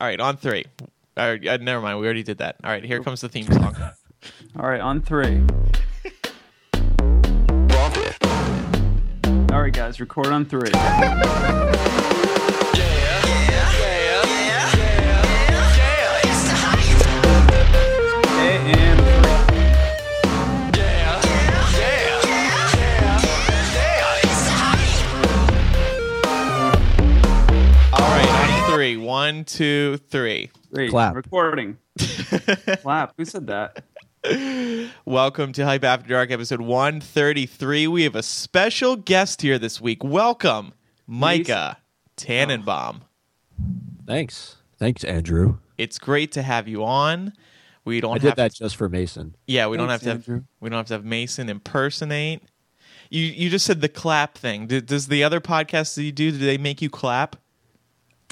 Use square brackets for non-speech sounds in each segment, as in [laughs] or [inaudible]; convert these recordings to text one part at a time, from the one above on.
All right, on three. All right, uh, never mind. We already did that. All right, here comes the theme song. [laughs] All right, on three. All right, guys, record on three. [laughs] One, two, three. Three. Clap. Recording. [laughs] Clap. Who said that? Welcome to Hype After Dark, episode 133. We have a special guest here this week. Welcome, Micah Tannenbaum. Thanks. Thanks, Andrew. It's great to have you on. We don't I have did that just for Mason. Yeah, we don't have Thanks, to have we don't have to have Mason impersonate. You you just said the clap thing. Did, does the other podcasts that you do do they make you clap?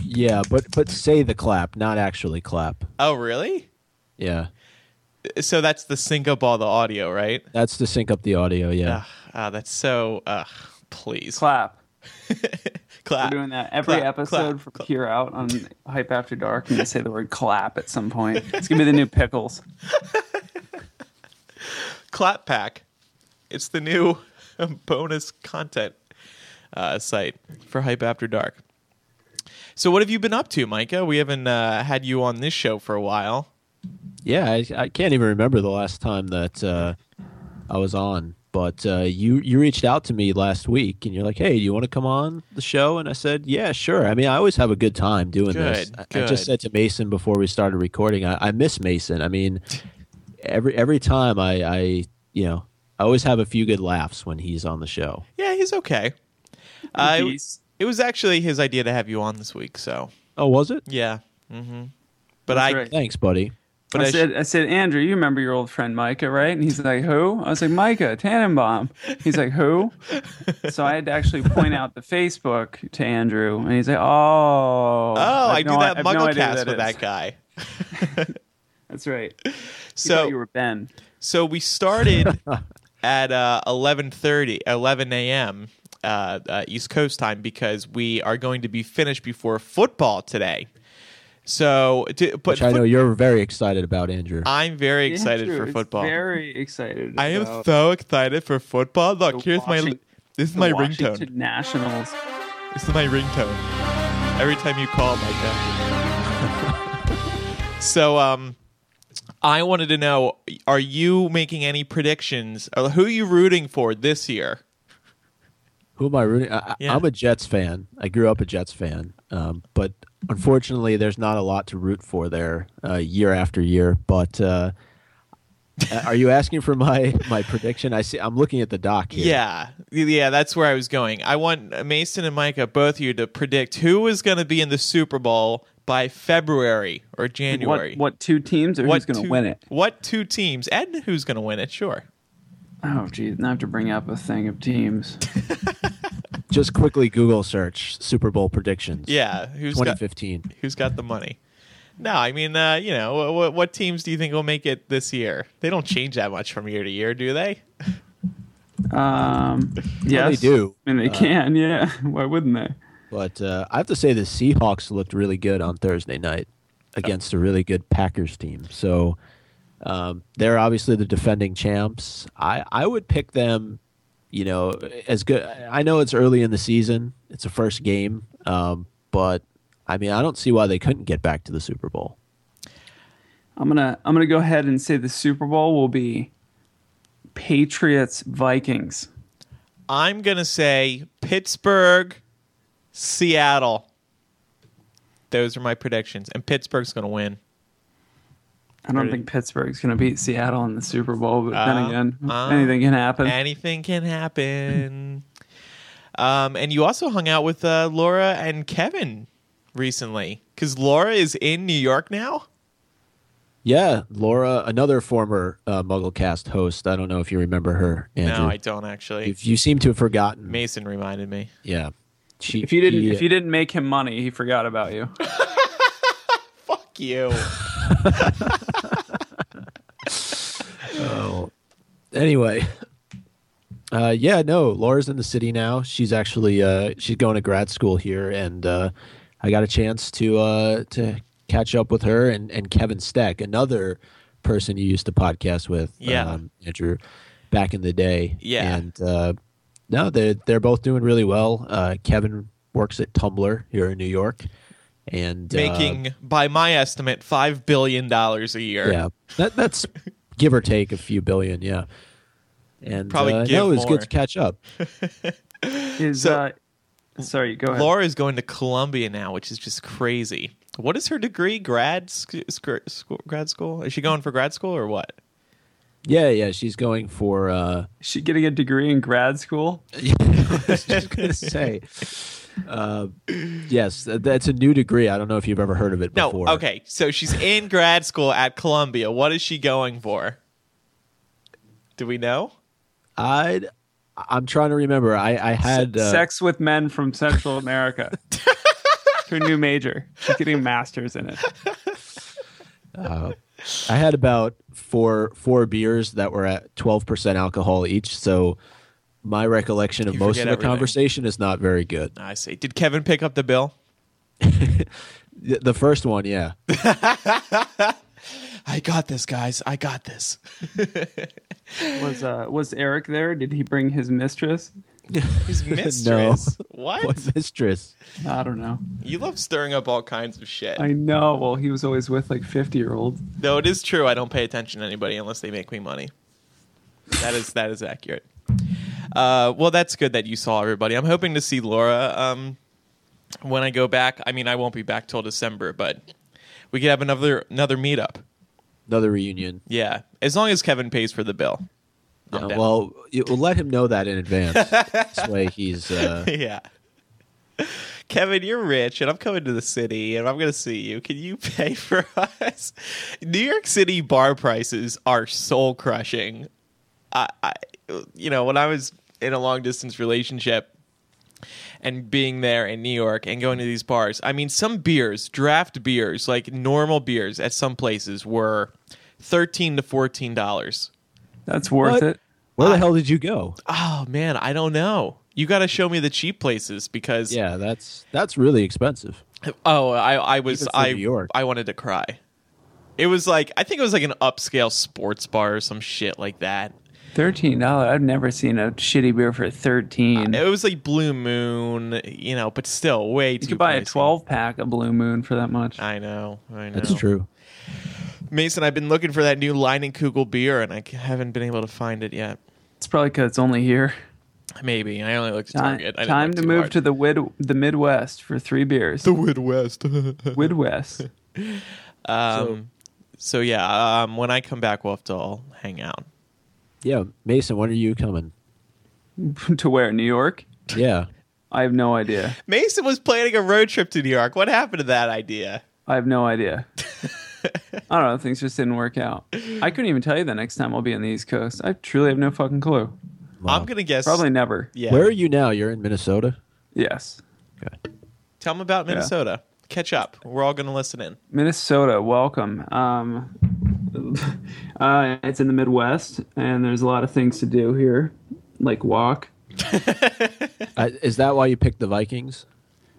Yeah, but but say the clap, not actually clap. Oh, really? Yeah, So that's the sync up all the audio, right? that's to sync up the audio. Yeah, Ugh, ah, that's so. Ugh, please Clap. [laughs] Clap. We're doing that every Clap, episode clap, from here out on Hype After Dark. and they say the word clap at some point. [laughs] It's gonna be the new pickles. [laughs] Clap Pack. It's the new bonus content uh, site for Hype After Dark. So, what have you been up to, Micah? We haven't uh, had you on this show for a while. yeah. I, I can't even remember the last time that uh, I was on. But uh, you you reached out to me last week, and you're like, "Hey, do you want to come on the show?" And I said, "Yeah, sure." I mean, I always have a good time doing this. Good, I- I just said to Mason before we started recording, I, I miss Mason. I mean, every every time I, I you know I always have a few good laughs when he's on the show. Yeah, he's okay. Uh, it- Peace. It was actually his idea to have you on this week, so Oh, was it? yeah. hmm But That's I, right. Thanks, buddy. but I I sh- said, I said, Andrew, you remember your old friend Micah, right? And he's like, who? I was like, Micah Tannenbaum. He's like, who? [laughs] so I had to actually point out the Facebook to Andrew, and he's like, oh, oh, I, have do no- that have no idea MuggleCast with that guy. [laughs] That's right. You So you were Ben. So we started [laughs] at uh, 11:30, 11 a.m. Uh, uh, East Coast time because we are going to be finished before football today. So, to, but Which I know foot- you're very excited about, Andrew. I'm very excited Andrew for football. Very excited. I am so excited for football. Look, the here's my this is my Washington ringtone. Nationals. This is my ringtone. Every time you call, Micah. [laughs] so, um, I wanted to know: Are you making any predictions? Or who are you rooting for this year? Who am I rooting? I, Yeah. I'm a Jets fan. I grew up a Jets fan, um, but unfortunately, there's not a lot to root for there uh, year after year. But uh, are you asking for my my prediction? I see. I'm looking at the doc here. Yeah, yeah, that's where I was going. I want Mason and Micah, both of you, to predict who is going to be in the Super Bowl by February or January. What, what two teams or who's going to win it? What two teams? And who's going to win it? Sure. Oh, geez. Now I have to bring up a thing of teams. [laughs] Just quickly Google search Super Bowl predictions. Yeah, who's got 2015. who's got the money? No, I mean, uh, you know, what, what teams do you think will make it this year? They don't change that much from year to year, do they? Um, [laughs] yes. they do. I mean, they Uh, can, yeah. [laughs] Why wouldn't they? But uh, I have to say the Seahawks looked really good on Thursday night against a really good Packers team. So um, they're obviously the defending champs. I, I would pick them, you know, as good. I know it's early in the season, it's a first game, um, but I mean, I don't see why they couldn't get back to the Super Bowl. I'm gonna I'm gonna go ahead and say the Super Bowl will be Patriots Vikings. I'm going to say Pittsburgh, Seattle. Those are my predictions. And Pittsburgh's going to win. I don't Ready? think Pittsburgh's gonna beat Seattle in the Super Bowl, but then Uh, again, uh, anything can happen. Anything can happen. um, and you also hung out with uh, Laura and Kevin recently because Laura is in New York now. Yeah, Laura, another former uh, MuggleCast host. I don't know if you remember her, Andrew. No, I don't actually. if you seem to have forgotten, Mason reminded me. yeah. She, if you didn't he- if you didn't make him money, he forgot about you. [laughs] Fuck you. [laughs] Oh. Anyway. Uh, yeah, no, Laura's in the city now. She's actually uh, she's going to grad school here, and uh, I got a chance to uh, to catch up with her and, and Kevin Steck, another person you used to podcast with, Yeah. um, Andrew, back in the day. Yeah. And uh, no, they're, they're both doing really well. Uh, Kevin works at Tumblr here in New York. And uh, Making, by my estimate, $5 billion a year. yeah, that, that's [laughs] give or take a few billion, yeah. And Probably uh, give no, it was more. good to catch up. [laughs] Is So- uh, sorry, go ahead. Laura is going to Columbia now, which is just crazy. What is her degree? Grad sc- sc- school, grad school? Is she going for grad school or what? Yeah, yeah, she's going for. Uh, Is she getting a degree in grad school? [laughs] I was just gonna say, uh, yes, that's a new degree. I don't know if you've ever heard of it No. before. Okay, so she's in grad school at Columbia. What is she going for? Do we know? I, I'm trying to remember. I, I had uh, Sex with men from Central America. [laughs] Her new major. She's getting a master's in it. I had about four four beers that were at twelve percent alcohol each. So my recollection of You most of forget the everything. conversation is not very good. I see. Did Kevin pick up the bill? [laughs] The the first one, yeah, [laughs] I got this, guys. I got this. [laughs] Was uh was Eric there? Did he bring his mistress? His mistress. What? what mistress? I don't know. You love stirring up all kinds of shit. I know. Well, he was always with like fifty year olds. No, it is true, I don't pay attention to anybody unless they make me money. That is that is accurate. Uh, well, that's good that you saw everybody. I'm hoping to see Laura um, when I go back. I mean, I won't be back till December, but we could have another another meetup. Another reunion. Yeah, as long as Kevin pays for the bill. Down. well, you, we'll let him know that in advance. this way, he's uh, [laughs] yeah. Kevin, you're rich, and I'm coming to the city, and I'm going to see you. Can you pay for us? New York City bar prices are soul crushing. I, I, you know, when I was in a long distance relationship and being there in New York and going to these bars, I mean, some beers, draft beers, like normal beers at some places were thirteen to fourteen dollars. That's worth What? it. where the I- hell did you go? Oh man, I don't know. You got to show me the cheap places because Yeah, that's that's really expensive. Oh, I I was I New York. I wanted to cry. It was like I think it was like an upscale sports bar or some shit like that. Thirteen dollars. I've never seen a shitty beer for thirteen. It was like Blue Moon, you know, but still way you too. You could buy a twelve pack of Blue Moon for that much. I know, I know. That's true. Mason, I've been looking for that new Leinenkugel beer, and I haven't been able to find it yet. It's probably because it's only here. Maybe I only looked at Time, Target. I didn't time to move hard. to the wid, the Midwest for three beers. the Midwest. Midwest. [laughs] [laughs] um, so yeah, um, when I come back, we'll have to all hang out. Yeah, Mason, when are you coming? [laughs] to where? New York? Yeah, I have no idea. Mason was planning a road trip to New York. What happened to that idea? I have no idea. [laughs] I don't know. Things just didn't work out. I couldn't even tell you the next time I'll be on the East Coast. I truly have no fucking clue. Wow. I'm gonna guess Probably never. Yeah. Where are you now? You're in Minnesota. Yes. Okay. Tell them about Minnesota. Catch up. We're all gonna listen in. Minnesota, welcome. Um, [laughs] uh, it's in the Midwest, and there's a lot of things to do here, like walk. [laughs] Uh, is that why you picked the Vikings?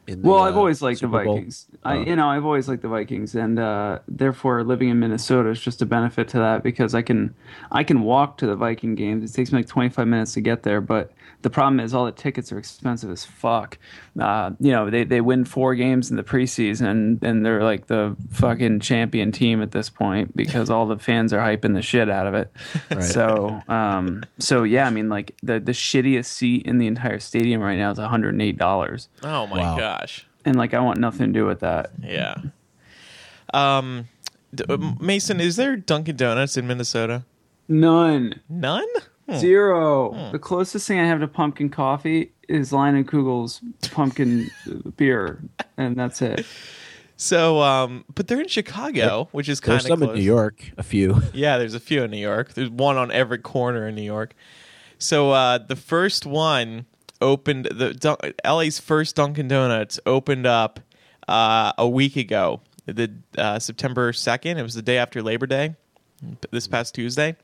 In the, Well, uh, I've always liked the Super Bowl? Vikings. I, Oh. you know, I've always liked the Vikings, and uh, therefore living in Minnesota is just a benefit to that because I can, I can walk to the Viking games. It takes me like 25 minutes to get there, but the problem is all the tickets are expensive as fuck. Uh, you know, they they win four games in the preseason, and they're like the fucking champion team at this point because all the fans are hyping the shit out of it. [laughs] Right. So, um, so yeah, I mean, like the the shittiest seat in the entire stadium right now is 108 dollars Oh my Wow. gosh. and like I want nothing to do with that. Yeah. Um, d- uh, Mason, is there Dunkin' Donuts in Minnesota? None, None. Hmm. zero. The closest thing I have to pumpkin coffee is Leinenkugel's pumpkin [laughs] beer, and that's it. So, um, but they're in Chicago, which is kind of There's of some close. in New York. A few. [laughs] Yeah, there's a few in New York. There's one on every corner in New York. So uh, the first one opened the Dun- LA's first Dunkin' Donuts opened up uh, a week ago, the uh, September second. It was the day after Labor Day, this past Tuesday,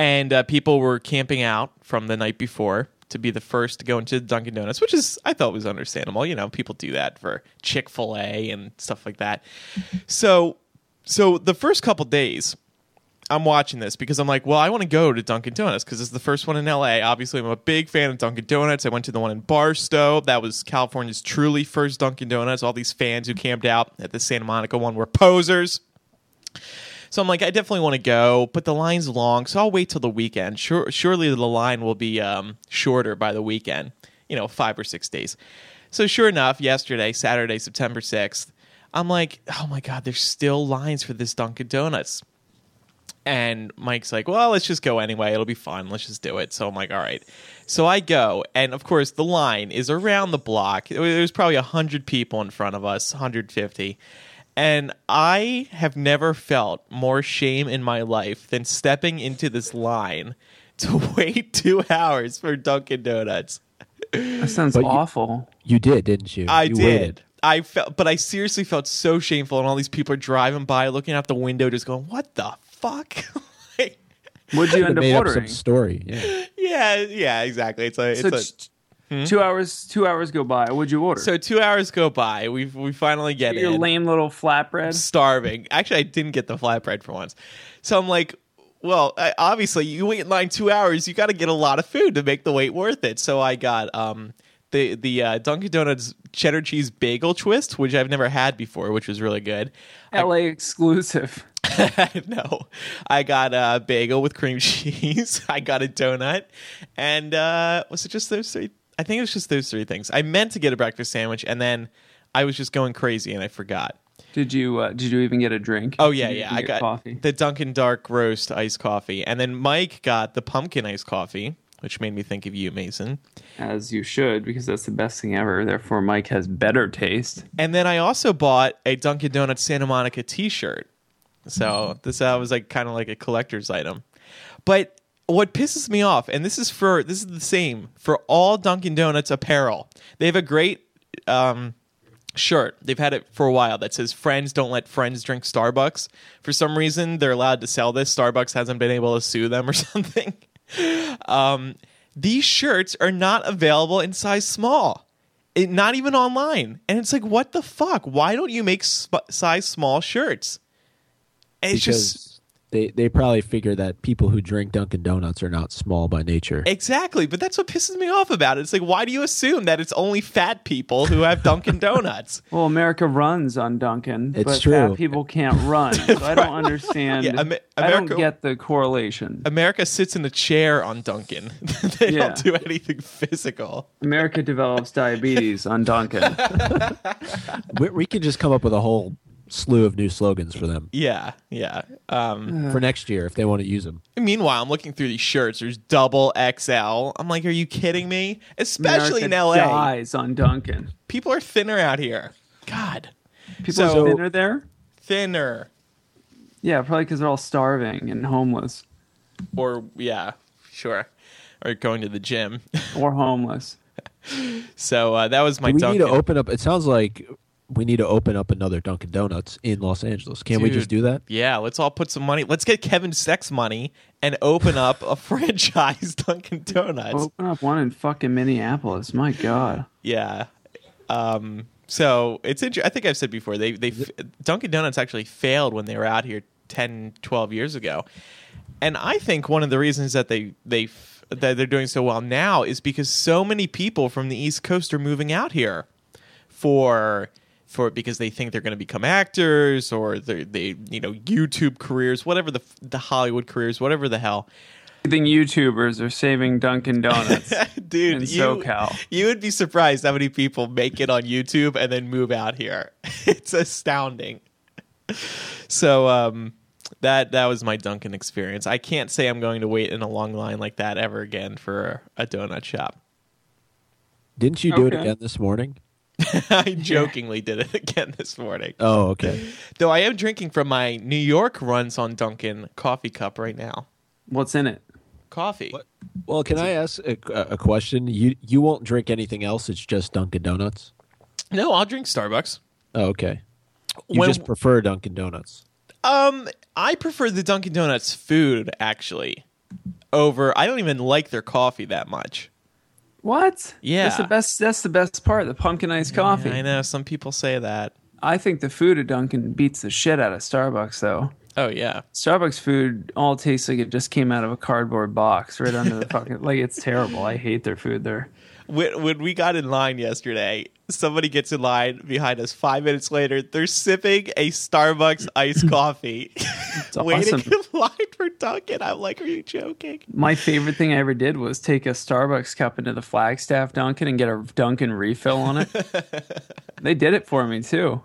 and uh, people were camping out from the night before to be the first to go into Dunkin' Donuts, which is I thought was understandable. You know, people do that for Chick Fil A and stuff like that. So, so the first couple days, I'm watching this because I'm like, well, I want to go to Dunkin' Donuts because it's the first one in LA. Obviously, I'm a big fan of Dunkin' Donuts. I went to the one in Barstow. That was California's truly first Dunkin' Donuts. All these fans who camped out at the Santa Monica one were posers. So I'm like, I definitely want to go, but the line's long, so I'll wait till the weekend. Sure, surely the line will be um, shorter by the weekend, you know, five or six days. So sure enough, yesterday, Saturday, September 6th, I'm like, oh my God, there's still lines for this Dunkin' Donuts. And Mike's like, well, let's just go anyway. It'll be fun. Let's just do it. So I'm like, all right. So I go, and of course, the line is around the block. There's probably 100 people in front of us, 150. And I have never felt more shame in my life than stepping into this line to [laughs] wait two hours for Dunkin' Donuts. That sounds But awful. You did, didn't you? I You did. waited. I felt, but I seriously felt so shameful, and all these people are driving by, looking out the window, just going, "What the fuck?" [laughs] Like, What'd you Could've end up made up ordering? some story. Yeah. [laughs] yeah, yeah, exactly. It's a, it's So a, t- two hours. Two hours go by. What'd you order? so two hours go by. We we finally get your in. lame little flatbread. starving. Actually, I didn't get the flatbread for once. So I'm like, well, I, obviously, you wait in line two hours. You got to get a lot of food to make the wait worth it. So I got um, the the uh, Dunkin' Donuts cheddar cheese bagel twist, which I've never had before, which was really good. LA exclusive. [laughs] no, I got a bagel with cream [laughs] cheese. I got a donut, and uh, was it just those three? I think it was just those three things. I meant to get a breakfast sandwich, and then I was just going crazy, and I forgot. Did you uh, did you even get a drink? Oh yeah, yeah. I got coffee. the Dunkin' Dark Roast iced coffee, and then Mike got the pumpkin iced coffee, which made me think of you, Mason. As you should, because that's the best thing ever. Therefore, Mike has better taste. And then I also bought a Dunkin' Donuts Santa Monica T-shirt. So this uh, was like kind of like a collector's item. But what pisses me off, and this is for this is the same for all Dunkin' Donuts apparel. They have a great um, shirt. They've had it for a while that says "Friends don't let friends drink Starbucks." For some reason, they're allowed to sell this. Starbucks hasn't been able to sue them or [laughs] something. Um, these shirts are not available in size small. It, not even online. And it's like, what the fuck? Why don't you make sp- size small shirts? And It's because just they they probably figure that people who drink Dunkin' Donuts are not small by nature. exactly. But that's what pisses me off about it. It's like, why do you assume that it's only fat people who have Dunkin' [laughs] Donuts? Well, America runs on Dunkin', It's but true. fat people can't run. So I don't [laughs] understand. Yeah, Am- I don't get the correlation. America sits in a chair on Dunkin'. [laughs] they Yeah. don't do anything physical. America develops diabetes on Dunkin'. we, we could just come up with a whole slew of new slogans for them Yeah, yeah. Um, for next year if they want to use them. meanwhile, I'm looking through these shirts. There's double XL. I'm like, are you kidding me? Especially America in LA. dies on Dunkin'. People are thinner out here. God, People So- are thinner there. thinner. Yeah, probably because they're all starving and homeless Or yeah, sure. Or going to the gym. or homeless. [laughs] so uh, that was my Do we Dunkin'. need to open up. It sounds like we need to open up another Dunkin' Donuts in Los Angeles. Can't we just do that? Yeah, let's all put some money. Let's get Kevin Sex money and open up a [laughs] franchise Dunkin' Donuts. Open up one in fucking Minneapolis. My God. Yeah. Um, so it's interesting. I think I've said before they they Dunkin' Donuts actually failed when they were out here 10, 12 years ago, and I think one of the reasons that they they that they're doing so well now is because so many people from the East Coast are moving out here for for it because they think they're going to become actors or they they you know YouTube careers, whatever the the Hollywood careers, whatever the hell. I think YouTubers are saving Dunkin' Donuts. [laughs] Dude, In you, SoCal. you would be surprised how many people make it on YouTube and then move out here. [laughs] It's astounding. So um, that that was my Dunkin' experience. I can't say I'm going to wait in a long line like that ever again for a donut shop. Didn't you do it again this morning? [laughs] I jokingly did it [laughs] again this morning. Oh, okay. Though I am drinking from my New York runs on Dunkin' coffee cup right now. What's in it? Coffee. Well, can I ask a, a question? You you won't drink anything else. It's just Dunkin' Donuts. No, I'll drink Starbucks. Oh, okay. You When- just prefer Dunkin' Donuts. Um, I prefer the Dunkin' Donuts food actually over. I don't even like their coffee that much. What? Yeah. That's the best. That's the best part. The pumpkin iced coffee. I know some people say that. I think the food at Dunkin' beats the shit out of Starbucks, though. Oh yeah. Starbucks food all tastes like it just came out of a cardboard box right under the fucking. Like it's terrible. I hate their food there. When, when we got in line yesterday, somebody gets in line behind us. Five minutes later, they're sipping a Starbucks iced [clears throat] coffee, [laughs] waiting awesome. in line for Dunkin'. I'm like, are you joking? My favorite thing I ever did was take a Starbucks cup into the Flagstaff Dunkin' and get a Dunkin' refill on it. [laughs] they did it for me too.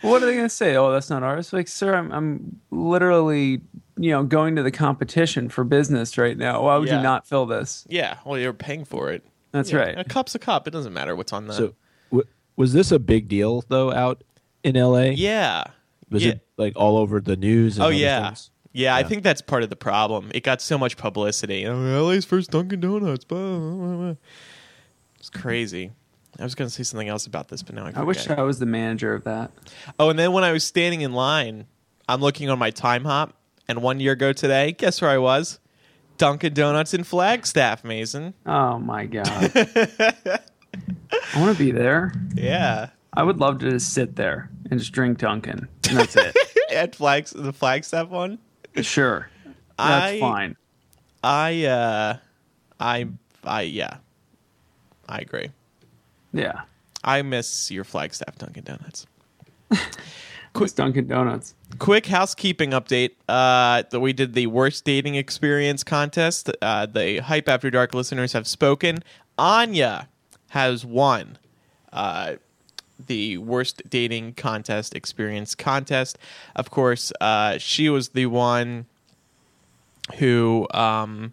What are they going to say? Oh, that's not ours. Like, sir, I'm, I'm literally, you know, going to the competition for business right now. Why would Yeah. you not fill this? Yeah, well, you're paying for it. That's Yeah, right. A cup's a cup. It doesn't matter what's on the. So, w- was this a big deal though out in L.A.? yeah. Was yeah. it like all over the news? And Oh other yeah. yeah, I think that's part of the problem. It got so much publicity. Oh, LA's first Dunkin' Donuts. Blah, blah, blah, blah. It's crazy. I was going to say something else about this, but now I forget. I wish I was the manager of that. Oh, and then when I was standing in line, I'm looking on my Timehop, and one year ago today, guess where I was? Dunkin' Donuts in Flagstaff, Mason. Oh my god. [laughs] I want to be there. Yeah, I would love to just sit there and just drink Dunkin'. And that's it. [laughs] at Flags the Flagstaff one. sure. That's I- fine. I, uh, I, I, yeah, I agree. Yeah. I miss your Flagstaff Dunkin' Donuts. [laughs] Quick Dunkin' Donuts. Quick housekeeping update. Uh, we did the worst dating experience contest. Uh, the Hype After Dark listeners have spoken. Anya has won uh, the worst dating contest experience contest. Of course, uh, she was the one who um,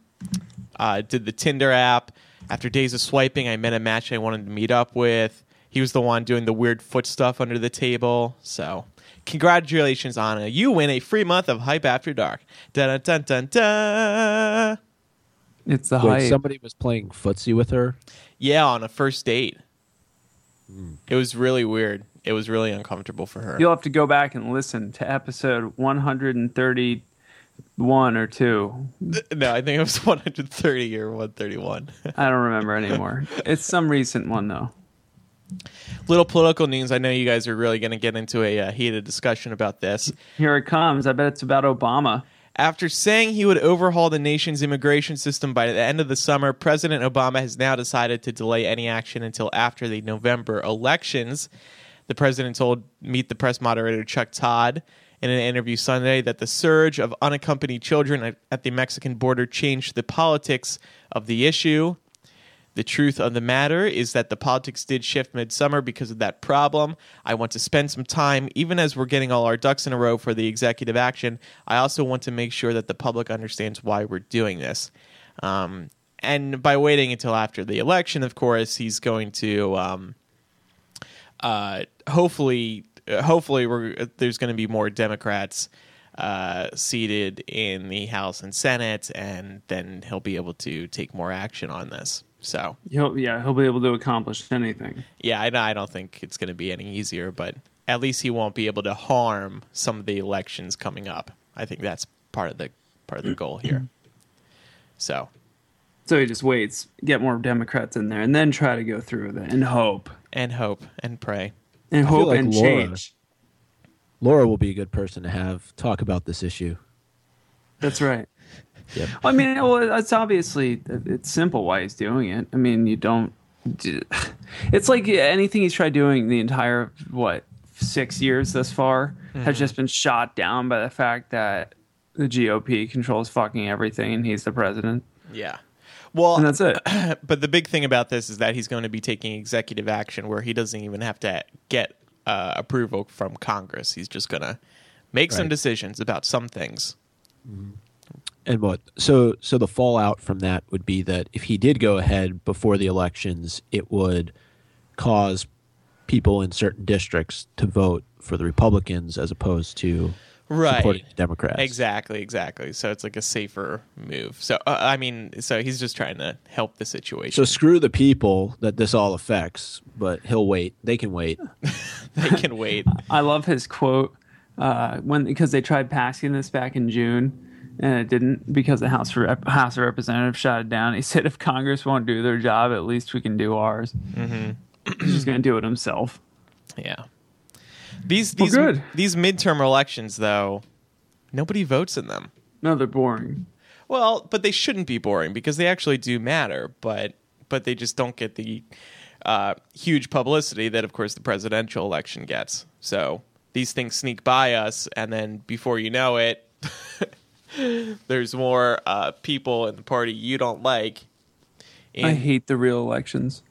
uh, did the Tinder app. After days of swiping, I met a match I wanted to meet up with. He was the one doing the weird foot stuff under the table. So, congratulations, Anna. You win a free month of Hype After Dark. Dun dun dun dun. It's the Wait, hype. somebody was playing footsie with her. Yeah, on a first date. Hmm. It was really weird. It was really uncomfortable for her. You'll have to go back and listen to episode 131 or 2. [laughs] No, I think it was 130 or 131. I don't remember anymore. it's some recent one, though. Little political news. I know you guys are really going to get into a uh, heated discussion about this. Here it comes. I bet it's about Obama. After saying he would overhaul the nation's immigration system by the end of the summer, President Obama has now decided to delay any action until after the November elections. The president told Meet the Press moderator Chuck Todd in an interview Sunday that the surge of unaccompanied children at, at the Mexican border changed the politics of the issue. The truth of the matter is that the politics did shift midsummer because of that problem. I want to spend some time, even as we're getting all our ducks in a row for the executive action. I also want to make sure that the public understands why we're doing this. Um, and by waiting until after the election, of course, he's going to um, uh, hopefully, uh, hopefully, we're, there's going to be more Democrats uh, seated in the House and Senate, and then he'll be able to take more action on this. So, He'll, yeah, he'll be able to accomplish anything. yeah, I, I don't think it's going to be any easier, but at least he won't be able to harm some of the elections coming up. I think that's part of the part of the goal here. So, So he just waits, get more Democrats in there, and then try to go through with it and hope. and hope and pray. And feel hope like and Laura- change. Laura will be a good person to have talk about this issue. That's right. Yep. I mean, well, it's obviously it's simple why he's doing it. I mean, you don't. [sighs] It's like anything he's tried doing the entire what six years thus far has just been shot down by the fact that the GOP controls fucking everything and he's the president, Yeah. Well, and that's it. [clears throat] but the big thing about this is that he's going to be taking executive action where he doesn't even have to get uh, approval from Congress. He's just going to make some decisions about some things. And what? So, so the fallout from that would be that if he did go ahead before the elections, it would cause people in certain districts to vote for the Republicans as opposed to right. supporting the Democrats. Exactly, exactly. So it's like a safer move. So uh, I mean, so he's just trying to help the situation. So screw the people that this all affects, but he'll wait. They can wait. [laughs] they can wait. [laughs] I love his quote uh, when because they tried passing this back in June, and it didn't because the House Rep- House of Representatives shot it down. He [laughs] said if Congress won't do their job, at least we can do ours. Mm-hmm. [clears throat] He's just gonna do it himself. Yeah. These Well, these good. these midterm elections though, nobody votes in them. No, they're boring. Well, but they shouldn't be boring because they actually do matter, but but they just don't get the uh, huge publicity that, of course, the presidential election gets. So these things sneak by us, and then before you know it, [laughs] [laughs] there's more uh, people in the party you don't like. I hate the real elections.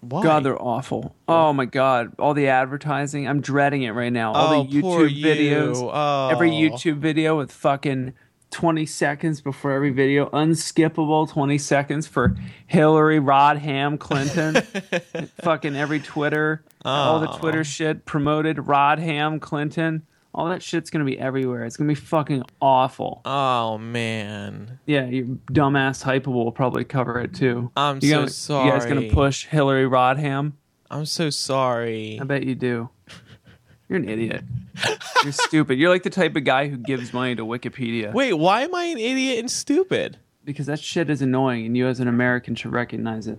why? God, they're awful. Oh my God, all the advertising. I'm dreading it right now. All Oh, the YouTube you. videos. Oh. Every YouTube video with fucking 20 seconds before every video, unskippable 20 seconds for Hillary Rodham Clinton. [laughs] fucking every Twitter, all the Oh. Twitter shit promoted Rodham Clinton. All that shit's gonna be everywhere. It's gonna be fucking awful. Oh man, Yeah, your dumbass hypable will probably cover it too. I'm you so guys, You guys gonna push Hillary Rodham? I'm so sorry. I bet you do. [laughs] You're an idiot. You're stupid. You're like the type of guy who gives money to Wikipedia. Wait, why am I an idiot and stupid? Because that shit is annoying and you as an American should recognize it.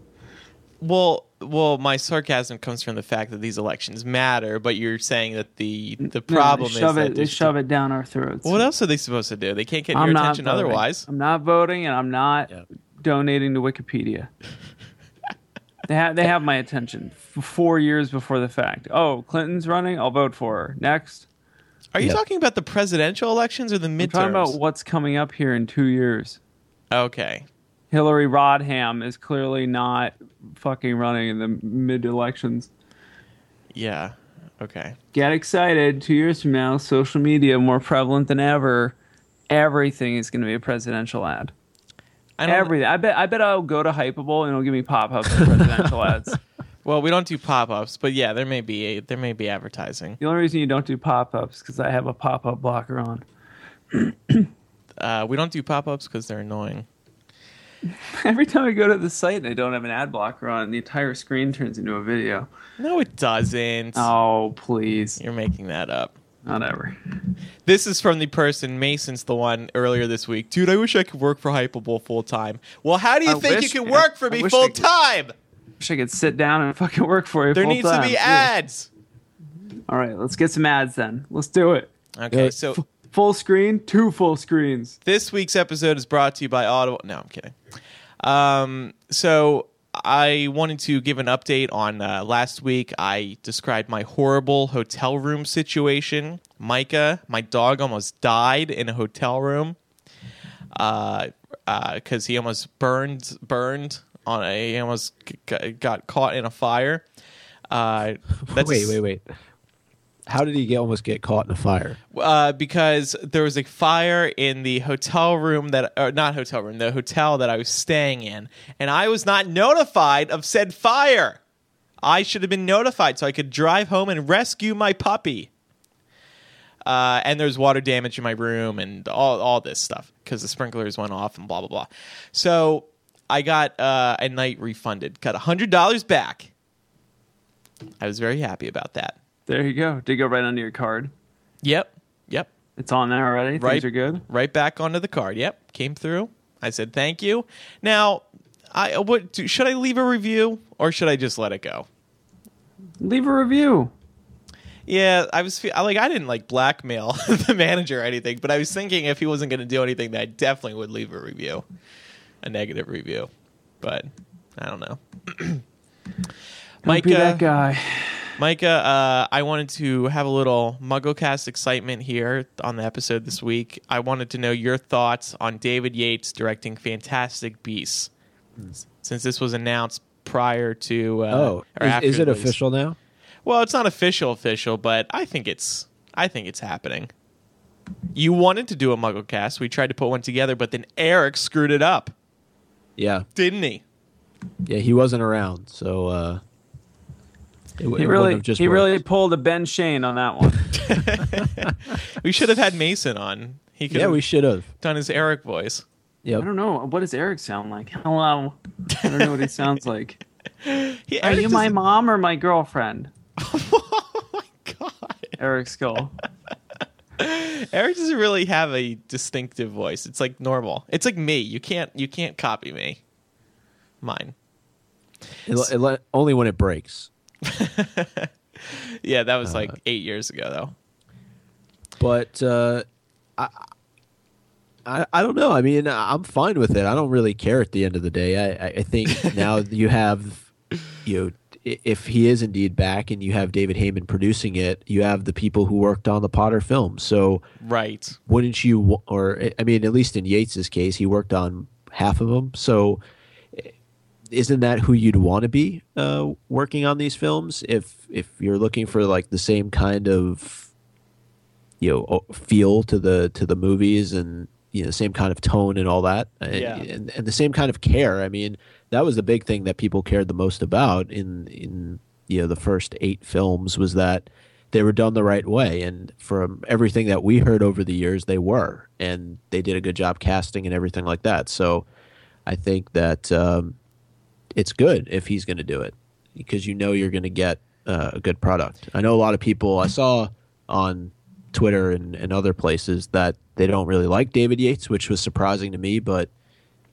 Well, well, my sarcasm comes from the fact that these elections matter, but you're saying that the the No, problem they is shove that it, they there's- shove it down our throats. What else are they supposed to do? They can't get I'm your not attention voting. otherwise. I'm not voting and I'm not Yeah. donating to Wikipedia. [laughs] they have they have my attention f- four years before the fact. Oh, Clinton's running. I'll vote for her. Next, Are you Yeah. talking about the presidential elections or the midterms? I'm talking about what's coming up here in two years. okay. Hillary Rodham is clearly not fucking running in the mid elections. Yeah. Okay. Get excited. Two years from now, social media more prevalent than ever. Everything is going to be a presidential ad. I don't. Everything. I bet. I bet I'll go to Hypable and it'll give me pop ups presidential [laughs] ads. Well, we don't do pop-ups, but yeah, there may be a, there may be advertising. The only reason you don't do pop ups because I have a pop up blocker on. Uh, we don't do pop-ups because they're annoying. [laughs] Every time I go to the site and I don't have an ad blocker on, the entire screen turns into a video. No, it doesn't. Oh, please. You're making that up. Not ever. This is from the person Mason's the one earlier this week. Dude, I wish I could work for Hypable full time. Well, how do you I think wish, you can man. work for I me full could. time? Wish I could sit down and [laughs] fucking work for you. There full needs to time. be Yeah. ads. All right, let's get some ads then. Let's do it. Okay, so Full screen, two full screens. this week's episode is brought to you by Audible. No, I'm kidding. Um, so I wanted to give an update on uh, last week. I described my horrible hotel room situation. Micah, my dog, almost died in a hotel room because uh, he almost burned burned on a he almost g- g- got caught in a fire. Uh, that's wait, wait, wait. How did he get almost get caught in a fire? uh, because there was a fire in the hotel room that, or not hotel room, the hotel that I was staying in, and I was not notified of said fire. I should have been notified so I could drive home and rescue my puppy. Uh, and there's water damage in my room and all all this stuff because the sprinklers went off and blah blah blah. So I got uh, a night refunded, got hundred dollars back. I was very happy about that. There you go. Did it go right under your card? Yep, yep. It's on there already. right, Things are good. Right back onto the card. Yep, came through. I said thank you. Now, I uh, what should I leave a review or should I just let it go? Leave a review. Yeah, I was like I didn't like blackmail [laughs] the manager or anything, but I was thinking if he wasn't going to do anything, that I definitely would leave a review, a negative review. But I don't know. [clears throat] Don't be that uh, guy. Micah, uh, I wanted to have a little MuggleCast excitement here on the episode this week. I wanted to know your thoughts on David Yates directing Fantastic Beasts, since this was announced prior to. Uh, oh, is, is it release. official now? Well, it's not official, official, but I think it's. I think it's happening. You wanted to do a MuggleCast. We tried to put one together, but then Eric screwed it up, Yeah, didn't he? yeah. He wasn't around, so uh, it, He it wouldn't really, have just he worked. really pulled a Ben Schoen on that one. [laughs] [laughs] We should have had Mason on. He could Yeah, have we should have. done his Eric voice. Yeah, I don't know. What does Eric sound like? Hello. I don't know what he sounds like. [laughs] He, Are Eric you my doesn't- mom or my girlfriend? oh my god! Eric Scull. Eric doesn't really have a distinctive voice. It's like normal. It's like me. You can't you can't copy me. Mine. It, it, only when it breaks. [laughs] Yeah, that was like Uh, eight years ago though. But uh, I, I, I don't know. I mean, I'm fine with it. I don't really care at the end of the day. I, I- think [laughs] now you have, you know, if he is indeed back and you have David Heyman producing it, you have the people who worked on the Potter film. So Right. wouldn't you, or I mean, at least in Yates's case, he worked on half of them. So isn't that who you'd want to be uh, working on these films? If if you're looking for like the same kind of you know feel to the to the movies and you know same kind of tone and all that, and- Yeah. and, and the same kind of care. I mean, that was the big thing that people cared the most about in in you know the first eight films was that they were done the right way and from everything that we heard over the years they were and they did a good job casting and everything like that so i think that um, it's good if he's going to do it because you know you're going to get uh, a good product i know a lot of people i saw on twitter and, and other places that they don't really like david yates which was surprising to me but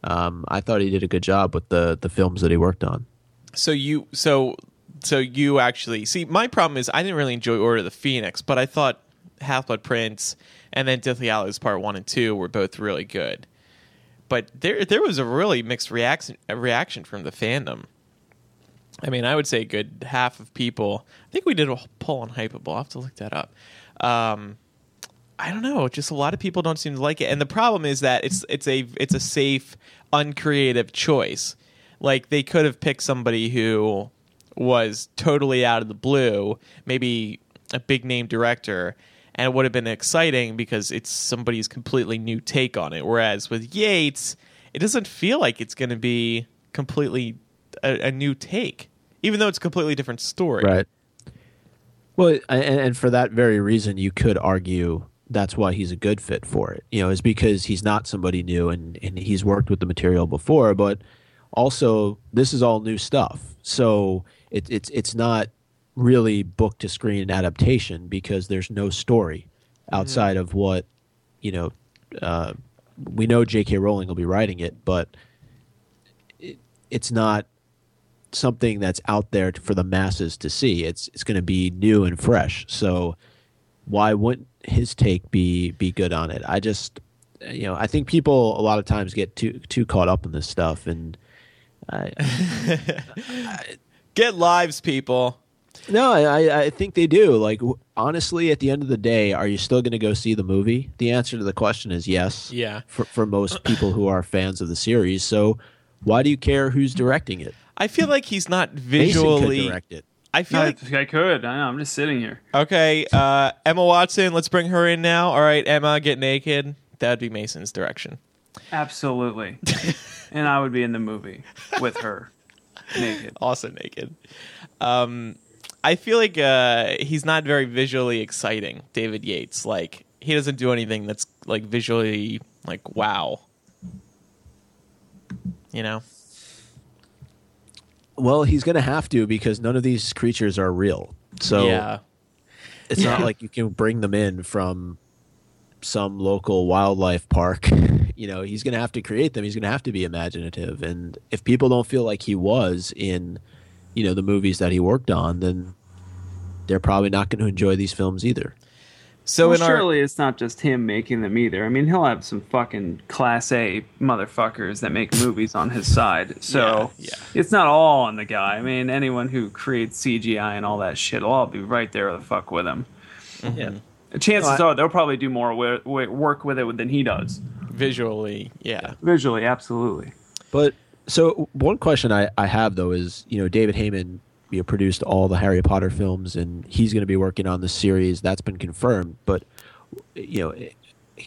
um, i thought he did a good job with the, the films that he worked on So you so so you actually see my problem is I didn't really enjoy Order of the Phoenix, but I thought Half Blood Prince and then Deathly Hallows Part One and Two were both really good. But there there was a really mixed reaction reaction from the fandom. I mean, I would say a good half of people. I think we did a poll on Hypable. I'll have to look that up. Um, I don't know. Just a lot of people don't seem to like it, and the problem is that it's it's a it's a safe, uncreative choice. Like they could have picked somebody who was totally out of the blue, maybe a big name director, and it would have been exciting because it's somebody's completely new take on it. Whereas with Yates, it doesn't feel like it's going to be completely a, a new take, even though it's a completely different story. Right. Well, and, and for that very reason, you could argue that's why he's a good fit for it. You know, is because he's not somebody new and, and he's worked with the material before, but also this is all new stuff. So it, it's it's not really book to screen adaptation because there's no story outside of what you know. Uh, we know J.K. Rowling will be writing it, but it, it's not something that's out there for the masses to see. It's it's going to be new and fresh. So why wouldn't his take be be good on it? I just you know I think people a lot of times get too too caught up in this stuff and I, [laughs] Get lives, people. No I I think they do. Like honestly, at the end of the day, are you still going to go see the movie? The answer to the question is yes. Yeah. For for most people who are fans of the series, so why do you care who's directing it? I feel like he's not Mason visually. could direct it. I feel I, like I could. I know. I'm just sitting here. okay, uh, Emma Watson. Let's bring her in now. All right, Emma, get naked. That would be Mason's direction. Absolutely. [laughs] and I would be in the movie with her naked. Also naked. Um, I feel like uh, he's not very visually exciting. David Yates, like he doesn't do anything that's like visually like wow. You know. Well, he's going to have to because none of these creatures are real. So yeah. it's not [laughs] like you can bring them in from some local wildlife park. [laughs] you know, he's going to have to create them. He's going to have to be imaginative. And if people don't feel like he was in, you know, the movies that he worked on, then they're probably not going to enjoy these films either. So well, in our surely it's not just him making them either. I mean, he'll have some fucking class A motherfuckers that make movies on his side. [laughs] So Yeah, yeah. it's not all on the guy. I mean, anyone who creates CGI and all that shit will all be right there the fuck with him. Mm-hmm. Yeah. Chances No, I- are they'll probably do more wi- wi- work with it than he does. visually, yeah. Visually, absolutely. But so one question I, I have though is you know David Heyman you know, produced all the Harry Potter films and he's going to be working on the series that's been confirmed. But you know it-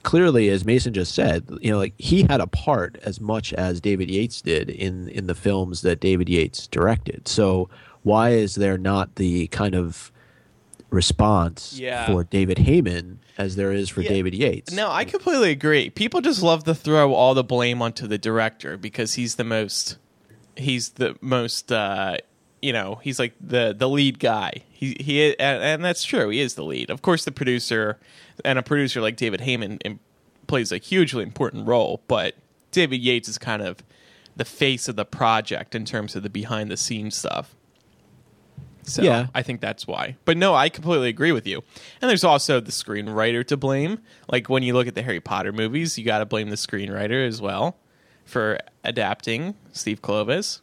clearly, as Mason just said, you know like he had a part as much as David Yates did in in the films that David Yates directed. So why is there not the kind of response Yeah. for David Heyman as there is for Yeah. David Yates? No, I completely agree. People just love to throw all the blame onto the director because he's the most he's the most uh you know he's like the the lead guy. He he and, and that's true. He is the lead. Of course, the producer and a producer like David Heyman im- plays a hugely important role, but David Yates is kind of the face of the project in terms of the behind the scenes stuff. So Yeah. I think that's why. But no, I completely agree with you. And there's also the screenwriter to blame. Like when you look at the Harry Potter movies, you got to blame the screenwriter as well for adapting Steve Kloves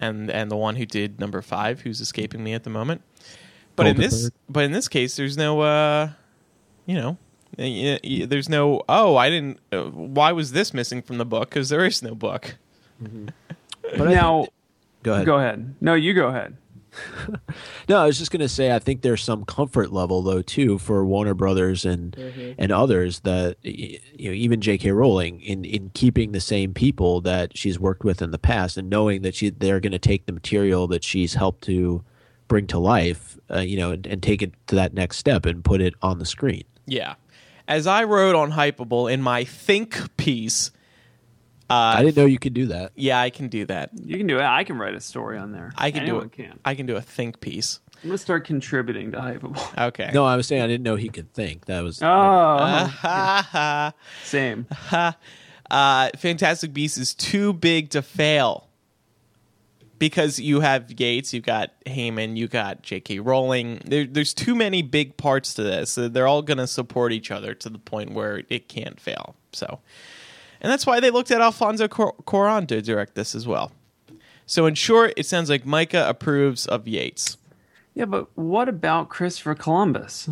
and and the one who did number 5 who's escaping me at the moment. But in this Goldberg. but in this case there's no uh you know y- y- there's no oh I didn't uh, why was this missing from the book cuz there is no book. [laughs] But now, think- go ahead. go ahead. No, you go ahead. [laughs] No, I was just going to say I think there's some comfort level though too for Warner Brothers and and others that you know even J.K. Rowling in in keeping the same people that she's worked with in the past and knowing that she they're going to take the material that she's helped to bring to life, uh, you know, and, and take it to that next step and put it on the screen. Yeah. As I wrote on Hypable in my think piece, I didn't know you could do that. yeah, I can do that. You can do it. I can write a story on there. I can Anyone do it. Can. I can do a think piece. I'm gonna start contributing to Hypable. Okay. No, I was saying I didn't know he could think. That was Oh, Ha ha. same. [laughs] uh, Fantastic Beasts is too big to fail because you have Yates, you've got Heyman, you got J.K. Rowling. There, there's too many big parts to this. Uh, They're all going to support each other to the point where it can't fail. So, and that's why they looked at Alfonso Cor- to direct this as well. So, in short, it sounds like Micah approves of Yates. Yeah, but what about Christopher Columbus?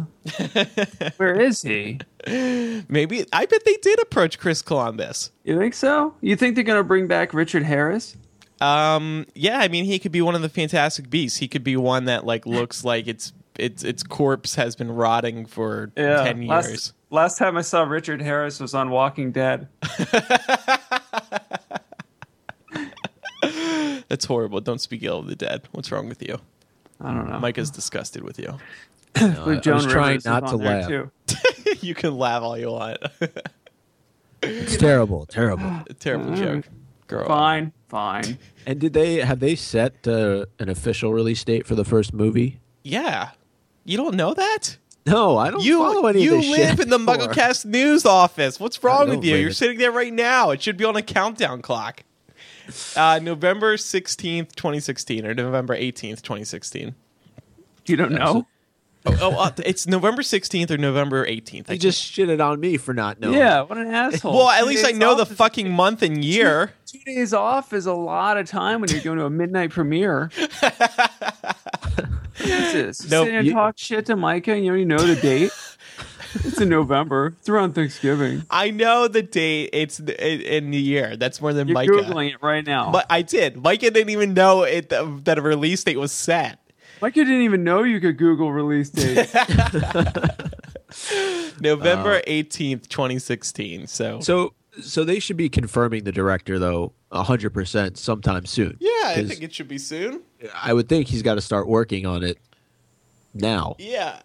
[laughs] Where is he? Maybe I bet they did approach Chris Columbus. You think so? You think they're gonna bring back Richard Harris? Um, yeah, I mean, he could be one of the Fantastic Beasts. He could be one that like looks like its its its corpse has been rotting for ten years. Last, last time I saw Richard Harris was on Walking Dead. [laughs] That's horrible. Don't speak ill of the dead. What's wrong with you? I don't know. Micah's disgusted with you. I, Believe I was trying not to laugh. too. [laughs] you can laugh all you want. [laughs] It's terrible, terrible. [gasps] Terrible joke. Girl. Fine, fine. And did they have they set uh, an official release date for the first movie? Yeah. You don't know that? No, I don't You follow any you of this You live in the anymore. MuggleCast news office. What's wrong with you? live You're in- sitting there right now. It should be on a countdown clock. Uh, November 16th, 2016, or November 18th, 2016. You don't know? Oh, oh uh, it's November 16th or November 18th. I You just shitted on me for not knowing. Yeah, what an asshole. Well, at Two least I know the is- fucking month and year. Two days off is a lot of time when you're going to a midnight premiere. [laughs] Jesus. You Nope, sit and you- talk shit to Micah and you already know the date. [laughs] it's in November. It's around Thanksgiving. I know the date. It's in in the year. That's more than You're Micah. Googling it right now. But I did. Micah didn't even know it that a release date was set. Micah didn't even know you could Google release date. [laughs] [laughs] November uh. 18th, 2016. So, So so they should be confirming the director though hundred percent sometime soon. yeah, I think it should be soon. I would think he's got to start working on it now. Yeah.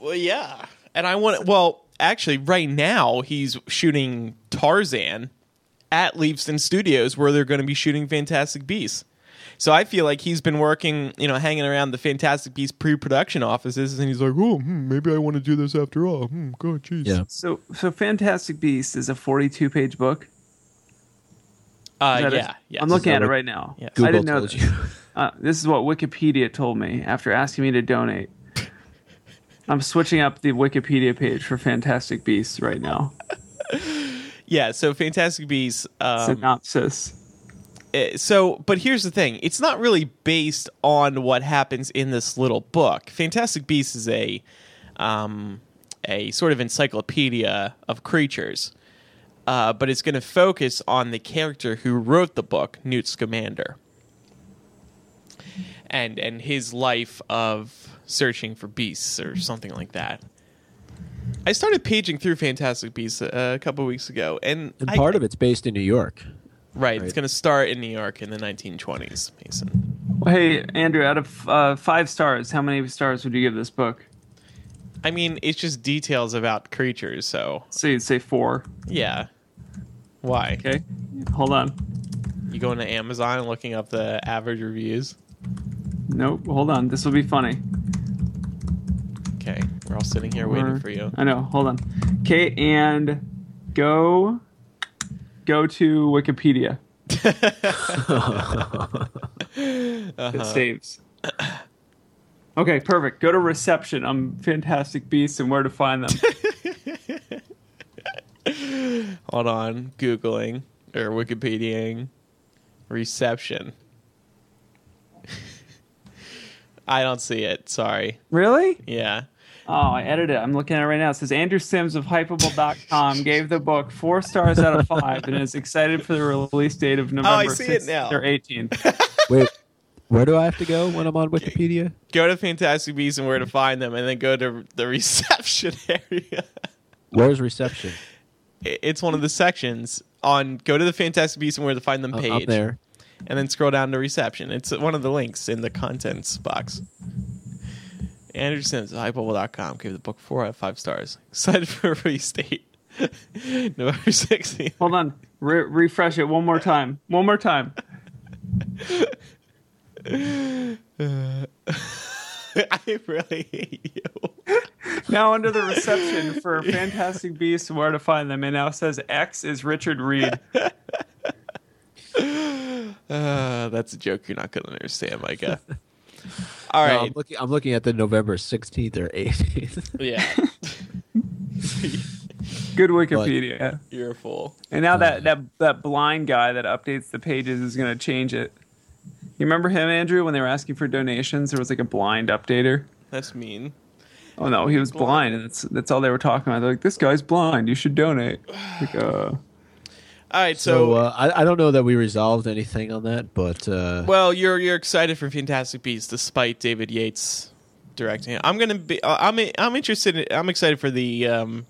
Well, yeah. And I want well, actually right now he's shooting Tarzan at Leavesden Studios where they're going to be shooting Fantastic Beasts. So I feel like he's been working, you know, hanging around the Fantastic Beasts pre-production offices and he's like, "Oh, hmm, maybe I want to do this after all." Hmm, god, jeez. Yeah. so, so Fantastic Beast is a 42 page book. Uh, Is that yeah. I'm looking at it right now. Yes. I Google didn't know told this. you. [laughs] Uh, this is what Wikipedia told me after asking me to donate. I'm switching up the Wikipedia page for Fantastic Beasts right now. [laughs] Yeah, so Fantastic Beasts um, Synopsis. Uh, so but here's the thing. It's not really based on what happens in this little book. Fantastic beasts is a um, a sort of encyclopedia of creatures uh, but it's going to focus on the character who wrote the book newt scamander and and his life of searching for beasts or something like that. I started paging through Fantastic Beasts uh, a couple weeks ago, and, And I- part of it's based in New York. Right, it's going to start in New York in the 1920s, Mason. Well, hey, Andrew, out of uh, five stars, how many stars would you give this book? I mean, it's just details about creatures, so So you'd say four. yeah. Why? Okay. Hold on. You going to Amazon and looking up the average reviews? Nope. Hold on. This will be funny. Okay, we're all sitting here waiting for you. I know. Hold on. Okay, and go go to Wikipedia. [laughs] Uh-huh. It saves. Okay, perfect. Go to reception. I'm Fantastic Beasts and where to find them. [laughs] Hold on, googling or Wikipediaing reception. [laughs] I don't see it. Sorry. really? Yeah. Oh, I edited it. I'm looking at it right now. It says Andrew Sims of Hypable.com gave the book four stars out of five and is excited for the release date of November Oh, I see it now. or 18th. [laughs] Wait, where do I have to go when I'm on Wikipedia? Go to Fantastic Beasts and where to find them, and then go to the [laughs] reception area. Where's reception? It's one of the sections on go to the Fantastic Beasts and where to find them uh, page. I'm there. and then scroll down to reception. It's one of the links in the contents box. Andrew Sims, Hypable.com, gave the book four out of five stars. Excited for release date. [laughs] November 16th. Hold on. Re- refresh it one more time. One more time. [laughs] [laughs] I really hate you. Now under the reception for Fantastic Beasts and where to find them, it now says X is Richard Reed. Uh, that's a joke you're not going to understand, Micah. All No. I'm looking. I'm looking at the November 16th or 18th. [laughs] yeah. [laughs] Good Wikipedia. You're a fool. And now that, that that blind guy that updates the pages is going to change it. You remember him, Andrew, when they were asking for donations? There was like a blind updater. That's mean. Oh no, he was blind, and that's that's all they were talking about. They're like, "This guy's blind. You should donate." Like, uh, All right. So So, uh, I, I don't know that we resolved anything on that, but uh, well, you're you're excited for Fantastic Beasts despite David Yates directing it. I'm gonna be. Uh, I'm I'm interested. In, I'm excited for the um,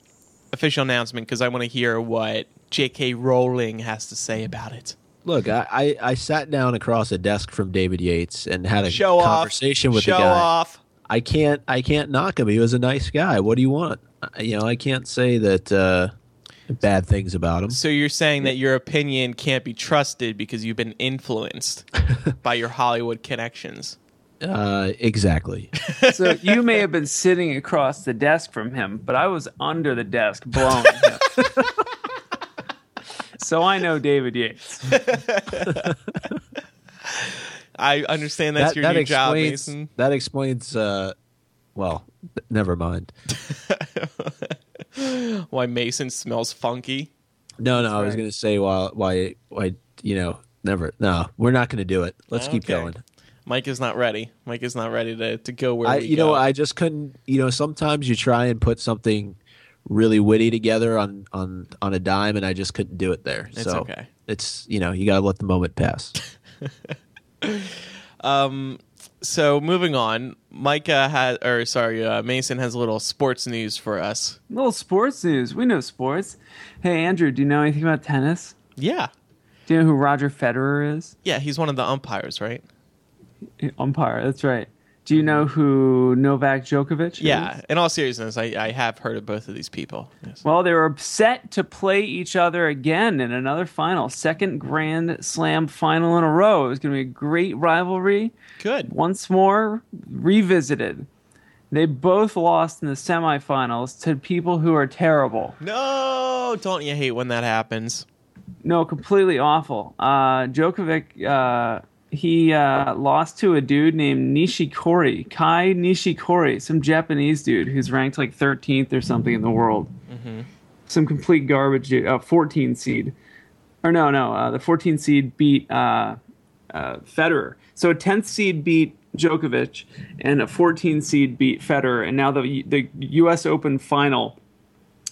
official announcement because I want to hear what J.K. Rowling has to say about it. look, I, I, I sat down across a desk from David Yates and had a Show off. conversation with Show the guy. off. I can't I can't knock him. He was a nice guy. What do you want? You know, I can't say that uh, bad things about him. So you're saying that your opinion can't be trusted because you've been influenced [laughs] by your Hollywood connections. Uh, exactly. [laughs] so you may have been sitting across the desk from him, but I was under the desk blowing him. [laughs] so I know David Yates. I understand that's that your that new job, explains Mason. that explains. Uh, well, never mind. Why Mason smells funky. No, no, I was right. going to say why why why you know never. No, we're not going to do it. Let's keep going. Mike is not ready. Mike is not ready to, to go where I we you go. know I just couldn't. You know, sometimes you try and put something really witty together on on on a dime, and I just couldn't do it there. It's so okay. It's you know you got to let the moment pass. [laughs] Um, so moving on, Micah has, or sorry, uh, Mason has a little sports news for us. little sports news. We know sports. Hey Andrew, do you know anything about tennis? Yeah, Do you know who Roger Federer is? yeah, he's one of the umpires, right? Umpire. That's right. Do you know who Novak Djokovic is? Yeah. In all seriousness, I, I have heard of both of these people. Yes. Well, they were set to play each other again in another final, second Grand Slam final in a row. It was going to be a great rivalry. Good. Once more, revisited. They both lost in the semifinals to people who are terrible. No, don't you hate when that happens? No, completely awful. Uh, Djokovic, uh, he uh, lost to a dude named Nishikori, Kai Nishikori, some Japanese dude who's ranked like 13th or something in the world. Some complete garbage dude, uh, 14 seed. Or no, no, uh, the 14 seed beat uh, uh, Federer. So a 10th seed beat Djokovic, and a 14 seed beat Federer, and now the the U.S. Open final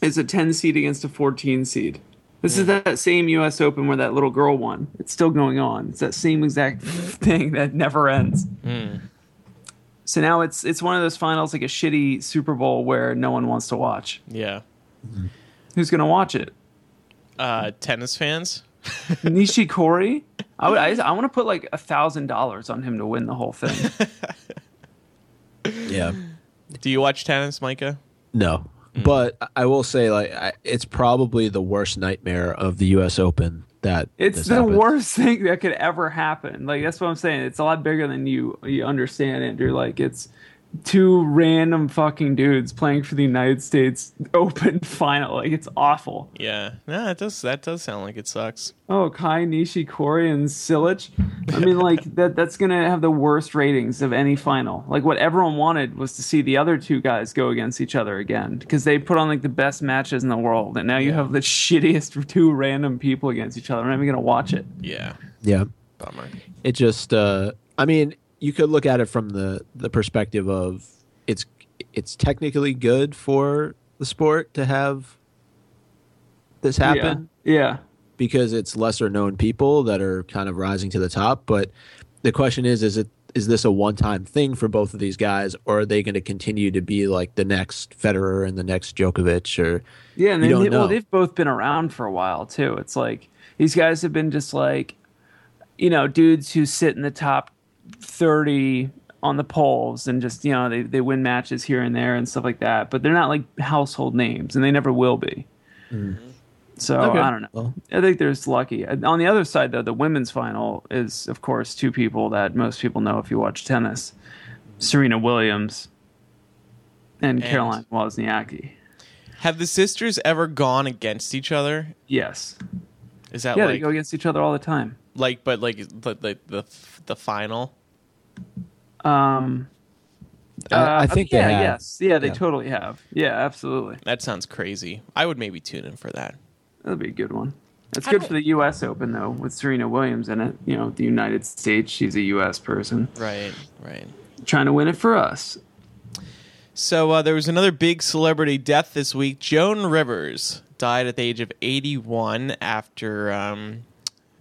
is a 10 seed against a 14 seed. This is that same U.S. Open where that little girl won. It's still going on. It's that same exact [laughs] thing that never ends. So now it's it's one of those finals like a shitty Super Bowl where no one wants to watch. Yeah. Who's gonna watch it? Uh, tennis fans? [laughs] Nishikori. I would. I, I want to put like a thousand dollars on him to win the whole thing. [laughs] yeah. Do you watch tennis, Micah? No, Mm. but I will say like I, it's probably the worst nightmare of the U.S. Open that It's the happens. worst thing that could ever happen. Like that's what I'm saying. It's a lot bigger than you you understand, Andrew. Like it's two random fucking dudes playing for the United States [laughs] Open final. Like it's awful. Yeah, no, that does that does sound like it sucks. Oh, Kai Nishikori and Cilic. I mean, [laughs] like that. That's gonna have the worst ratings of any final. Like what everyone wanted was to see the other two guys go against each other again because they put on like the best matches in the world, and now you have the [laughs] shittiest two random people against each other. I'm not even gonna watch it. Yeah, Yeah. bummer. It just uh I mean, you could look at it from the the perspective of it's it's technically good for the sport to have this happen Yeah. yeah. because it's lesser known people that are kind of rising to the top, but the question is is it is this a one-time thing for both of these guys or are they going to continue to be like the next Federer and the next Djokovic or Yeah, and they, well, they've both been around for a while too. It's like these guys have been just like, you know, dudes who sit in the top thirty on the polls and just you know they they win matches here and there and stuff like that. But they're not like household names, and they never will be. Mm-hmm. So Okay. I don't know. Well. I think there's lucky. On the other side, though, the women's final is, of course, two people that most people know if you watch tennis: Serena Williams and, And- Caroline Wozniacki. Have the sisters ever gone against each other? Yes. Is that Yeah, they go against each other all the time. like but like but like the the final? Um, I, I uh, think yeah, they have. yes, yeah, they Yeah. totally have. Yeah, absolutely. That sounds crazy. I would maybe tune in for that. That'll be a good one. It's good for the U.S. Open though, with Serena Williams in it. You know, the United States. She's a U.S. person Right, right. trying to win it for us. So uh, there was another big celebrity death this week. Joan Rivers died at the age of 81 after um,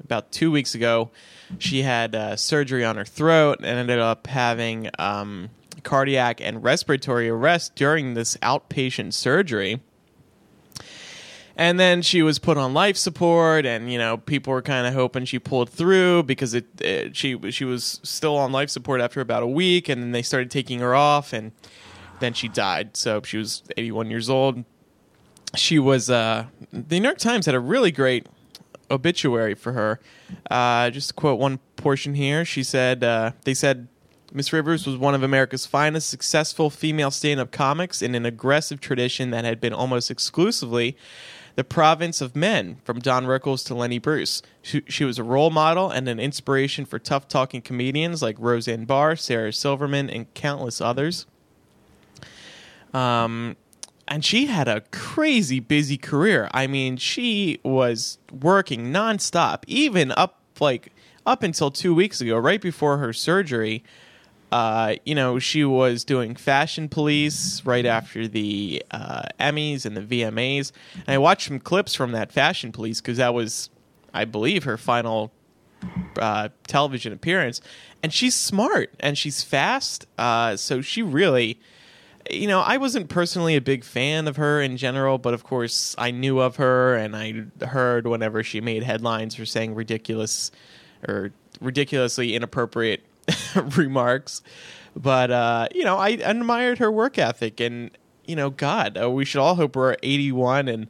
about two weeks ago. She had uh, surgery on her throat and ended up having um, cardiac and respiratory arrest during this outpatient surgery. And then she was put on life support, and you know people were kind of hoping she pulled through because it, it she she was still on life support after about a week, and then they started taking her off, and then she died. So she was 81 years old. She was uh, the New York Times had a really great obituary for her. Uh, just to quote one portion here, she said uh, they said Miss Rivers was one of America's finest successful female stand-up comics in an aggressive tradition that had been almost exclusively the province of men, from Don Rickles to Lenny Bruce. She, she was a role model and an inspiration for tough-talking comedians like Roseanne Barr, Sarah Silverman, and countless others. Um, and she had a crazy busy career. I mean, she was working nonstop, even up like up until two weeks ago, right before her surgery. Uh, you know, she was doing Fashion Police right after the uh, Emmys and the VMAs. And I watched some clips from that Fashion Police because that was, I believe, her final uh, television appearance. And she's smart and she's fast. Uh, so she really, you know, I wasn't personally a big fan of her in general, but of course I knew of her and I heard whenever she made headlines for saying ridiculous or ridiculously inappropriate [laughs] remarks. But, uh, you know, I admired her work ethic and, you know, God, uh, we should all hope we're 81 and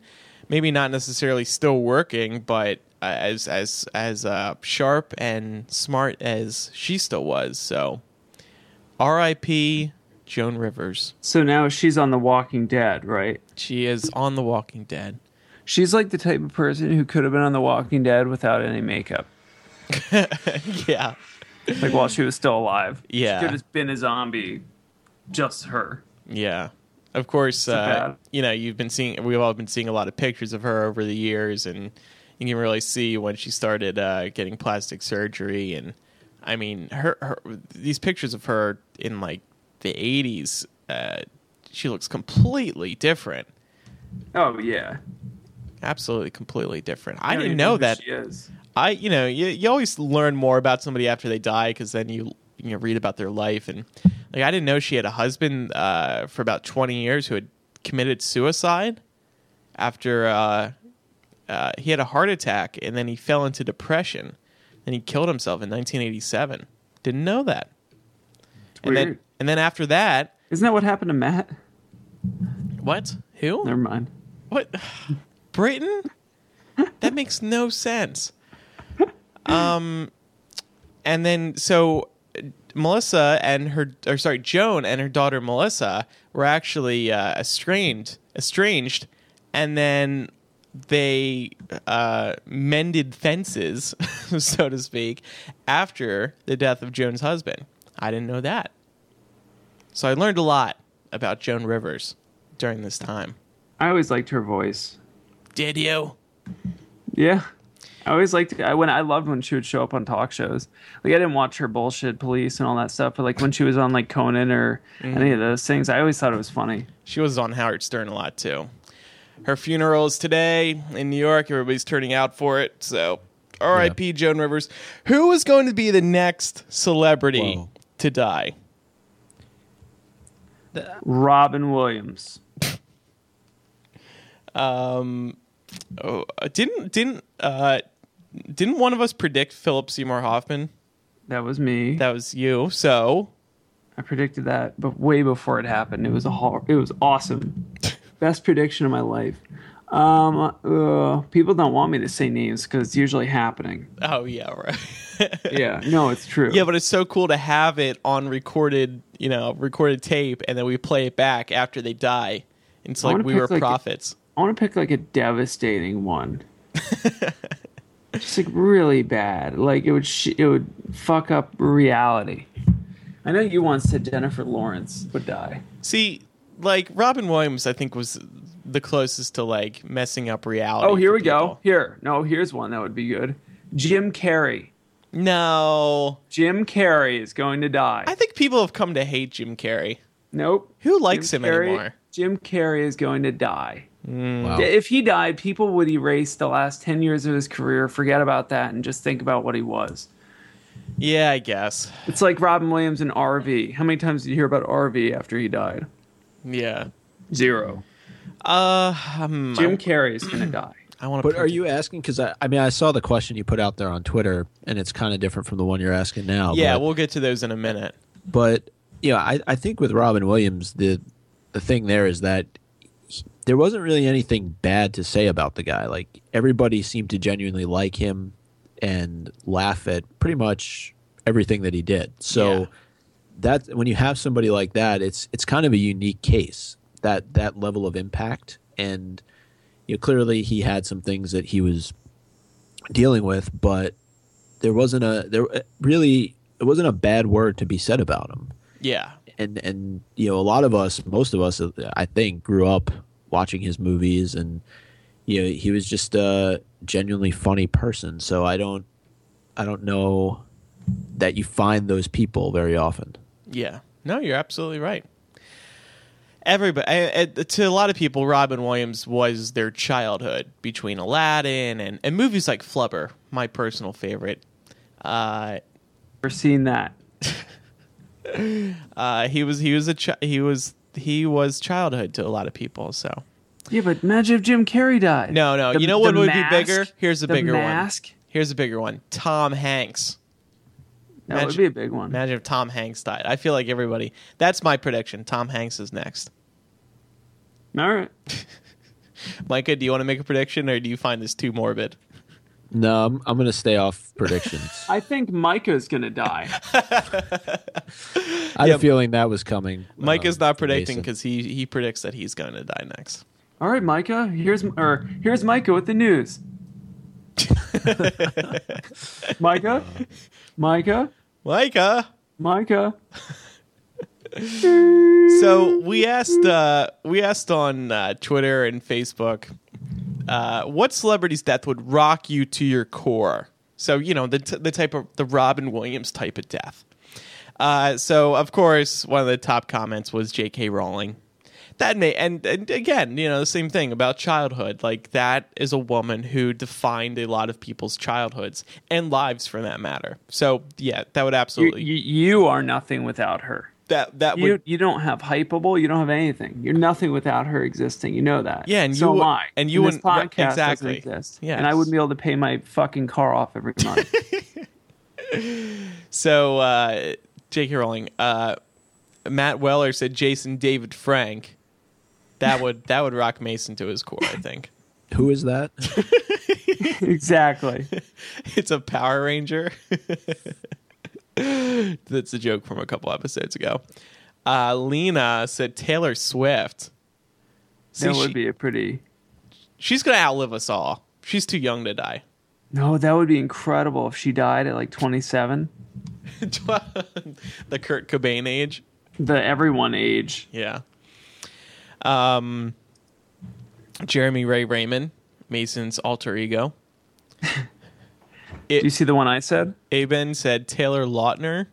maybe not necessarily still working, but as as as uh, sharp and smart as she still was. So, R.I.P. Joan Rivers. So now she's on The Walking Dead, right? She is on The Walking Dead. She's like the type of person who could have been on The Walking Dead without any makeup. [laughs] yeah, Like while she was still alive. Yeah. She could have been a zombie. Just her. yeah. Of course, uh, you know you've been seeing. We've all been seeing a lot of pictures of her over the years, and you can really see when she started uh, getting plastic surgery. And I mean, her, her these pictures of her in like the '80s, uh, she looks completely different. Oh yeah. Absolutely, completely different. I don't didn't know that. she is. I, you know, you, you always learn more about somebody after they die because then you you know read about their life and like I didn't know she had a husband uh, for about twenty years who had committed suicide after uh, uh, he had a heart attack and then he fell into depression and he killed himself in 1987. Didn't know that. And then weird. And then after that, Isn't that what happened to Matt? what? Who? Never mind. What? Britain? that makes no sense. Um, and then so uh, Melissa and her, or sorry, Joan and her daughter Melissa were actually uh, estranged, estranged, and then they uh, mended fences, [laughs] so to speak, after the death of Joan's husband. I didn't know that, so I learned a lot about Joan Rivers during this time. I always liked her voice. Did you? Yeah. I always liked I when I loved when she would show up on talk shows. Like I didn't watch her bullshit police and all that stuff, but like when she was on like Conan or mm-hmm. any of those things, I always thought it was funny. She was on Howard Stern a lot too. Her funeral is today in New York. Everybody's turning out for it. So, R.I.P. Joan Rivers. Who is going to be the next celebrity Whoa. to die? Robin Williams. Um, oh, didn't didn't uh, didn't one of us predict Philip Seymour Hoffman? That was me. That was you. So, I predicted that, but way before it happened. It was a hor- it was awesome. [laughs] Best prediction of my life. Um, uh, people don't want me to say names because it's usually happening. oh yeah, right. [laughs] [laughs] Yeah, no, it's true. yeah, but it's so cool to have it on recorded, you know, recorded tape, and then we play it back after they die. It's I like we were like, prophets. I want to pick like a devastating one. [laughs] Just like really bad. Like it would sh- it would fuck up reality. I know you once said Jennifer Lawrence would die. See, like Robin Williams, I think was the closest to like messing up reality. Oh, here we go. Here. No, here's one that would be good. Jim Carrey. No, Jim Carrey is going to die. I think people have come to hate Jim Carrey. nope. Who likes Jim him Carrey- anymore? Jim Carrey is going to die. Wow. If he died, people would erase the last 10 years of his career, forget about that, and just think about what he was. Yeah, I guess. It's like Robin Williams and RV. How many times did you hear about RV after he died? Yeah. Zero. Uh, um, Jim Carrey is going to die. I want to. But are you asking? Because I, I mean, I saw the question you put out there on Twitter, and it's kind of different from the one you're asking now. Yeah, but, we'll get to those in a minute. but yeah, I, I think with Robin Williams, the the thing there is that he- there wasn't really anything bad to say about the guy. Like everybody seemed to genuinely like him and laugh at pretty much everything that he did. So Yeah. that when you have somebody like that, it's it's kind of a unique case that that level of impact and you know, clearly he had some things that he was dealing with, but there wasn't a there uh, really it wasn't a bad word to be said about him. Yeah. And and you know a lot of us, most of us, I think, grew up watching his movies, and you know he was just a genuinely funny person. So I don't I don't know that you find those people very often. Yeah. No, you're absolutely right. Everybody, I, I, to a lot of people, Robin Williams was their childhood between Aladdin and, and movies like Flubber, my personal favorite. Uh, Never seen that. [laughs] uh, he was he was a chi- he was he was childhood to a lot of people. So Yeah, but imagine if Jim Carrey died. no, no, The- you know what would Mask- be bigger? Here's a bigger mask, one. Here's a bigger one. Tom Hanks. That would be a big one. Imagine if Tom Hanks died. I feel like everybody. That's my prediction. Tom Hanks is next. All right. [laughs] Micah, do you want to make a prediction, or do you find this too morbid? No, I'm I'm gonna stay off predictions. [laughs] I think Micah's going to die. [laughs] I had Yeah. a feeling that was coming. Micah's um, not predicting because he he predicts that he's going to die next. All right, Micah. Here's or here's Micah with the news. Micah, Micah, Micah. Micah. [laughs] So we asked uh, we asked on uh, Twitter and Facebook uh, what celebrity's death would rock you to your core. So you know the t- the type of the Robin Williams type of death. Uh, so of course one of the top comments was J.K. Rowling. That may and, and again you know the same thing about childhood. Like that is a woman who defined a lot of people's childhoods and lives for that matter. So yeah, that would absolutely you, you are nothing without her. that that You would you don't have Hypable. You don't have anything. You're nothing without her existing. You know that. Yeah, and so you am I. and you this wouldn't- podcast exactly. exist. Yes. and I wouldn't be able to pay my fucking car off every month. [laughs] So, uh, J.K. Rowling, uh, Matt Weller said Jason David Frank. That would that would rock Mason to his core, I think. [laughs] Who is that? [laughs] exactly. [laughs] it's a Power Ranger. That's a joke from a couple episodes ago. Uh, Lena said Taylor Swift. See, that would she- be a pretty. she's gonna outlive us all. She's too young to die. No, that would be incredible if she died at like 27. the Kurt Cobain age. The everyone age. Yeah. Um, Jeremy Ray Raymond, Mason's alter ego. [laughs] Do you see the one I said? Aben said Taylor Lautner.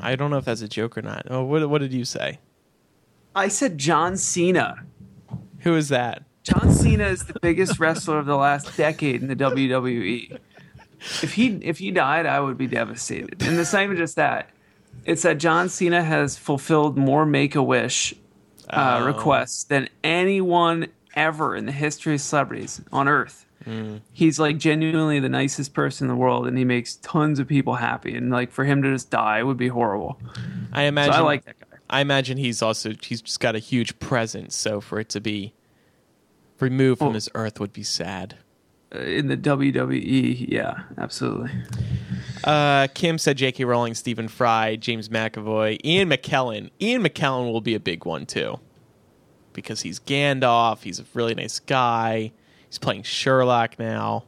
I don't know if that's a joke or not. Oh, what, what did you say? I said John Cena. Who is that? John Cena is the biggest wrestler of the last decade in the WWE. If he if he died, I would be devastated. And it's not even just that; it's that John Cena has fulfilled more Make a Wish uh, Oh. requests than anyone ever in the history of celebrities on Earth. He's like genuinely the nicest person in the world, and he makes tons of people happy. And like for him to just die would be horrible. I So imagine. I like that guy. I imagine he's also he's just got a huge presence. So for it to be removed from Oh. this earth would be sad. In the WWE, yeah, absolutely. Uh, Kim said J.K. Rowling, Stephen Fry, James McAvoy, Ian McKellen. Ian McKellen will be a big one too, because he's Gandalf. He's a really nice guy. He's playing Sherlock now.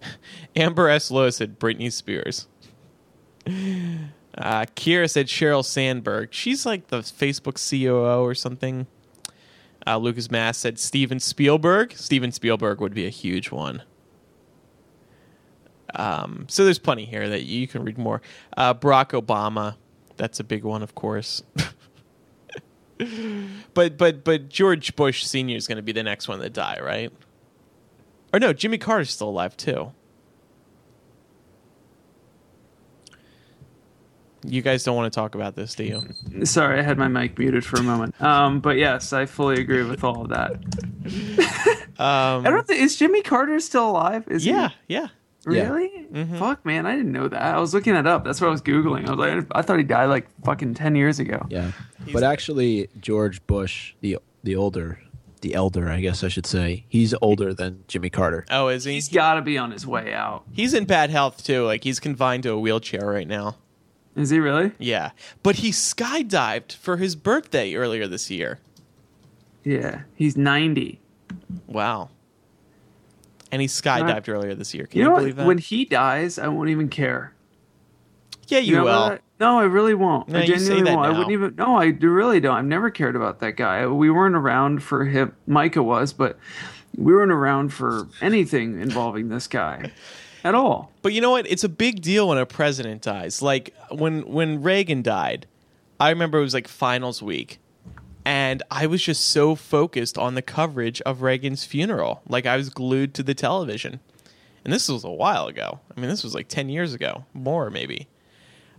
[laughs] Amber S. Lewis said Britney Spears. Uh, Kira said Sheryl Sandberg. She's like the Facebook COO or something. Uh, Lucas Mass said Steven Spielberg. Steven Spielberg would be a huge one. Um, so there's plenty here that you can read more. Uh, Barack Obama, that's a big one, of course. [laughs] but but but George Bush Senior is going to be the next one to die, right? Or no, Jimmy Carter's still alive too. You guys don't want to talk about this, do you? [laughs] Sorry, I had my mic muted for a moment. Um, but yes, I fully agree with all of that. [laughs] Um, I don't think is Jimmy Carter still alive? Is he? yeah, yeah. Yeah. Really? Mm-hmm. Fuck, man, I didn't know that. I was looking it up. That's what I was googling. I was like, I thought he died like fucking ten years ago. Yeah, but actually, George Bush, the the older, the elder, I guess I should say, he's older than Jimmy Carter. Oh, is he? He's got to be on his way out. He's in bad health too. Like he's confined to a wheelchair right now. Is he really? Yeah, but he skydived for his birthday earlier this year. Yeah, he's ninety. Wow. And he skydived earlier this year. Can You you, know believe what? that? When he dies, I won't even care. yeah, you, know will. that? No, I really won't. No, I you genuinely won't. I wouldn't even. No, I really don't. I've never cared about that guy. We weren't around for him. Micah was, but we weren't around for anything involving this guy [laughs] at all. But you know what? It's a big deal when a president dies. Like when when Reagan died, I remember it was like finals week. And I was just so focused on the coverage of Reagan's funeral. Like I was glued to the television. And this was a while ago. I mean, this was like 10 years ago, more maybe.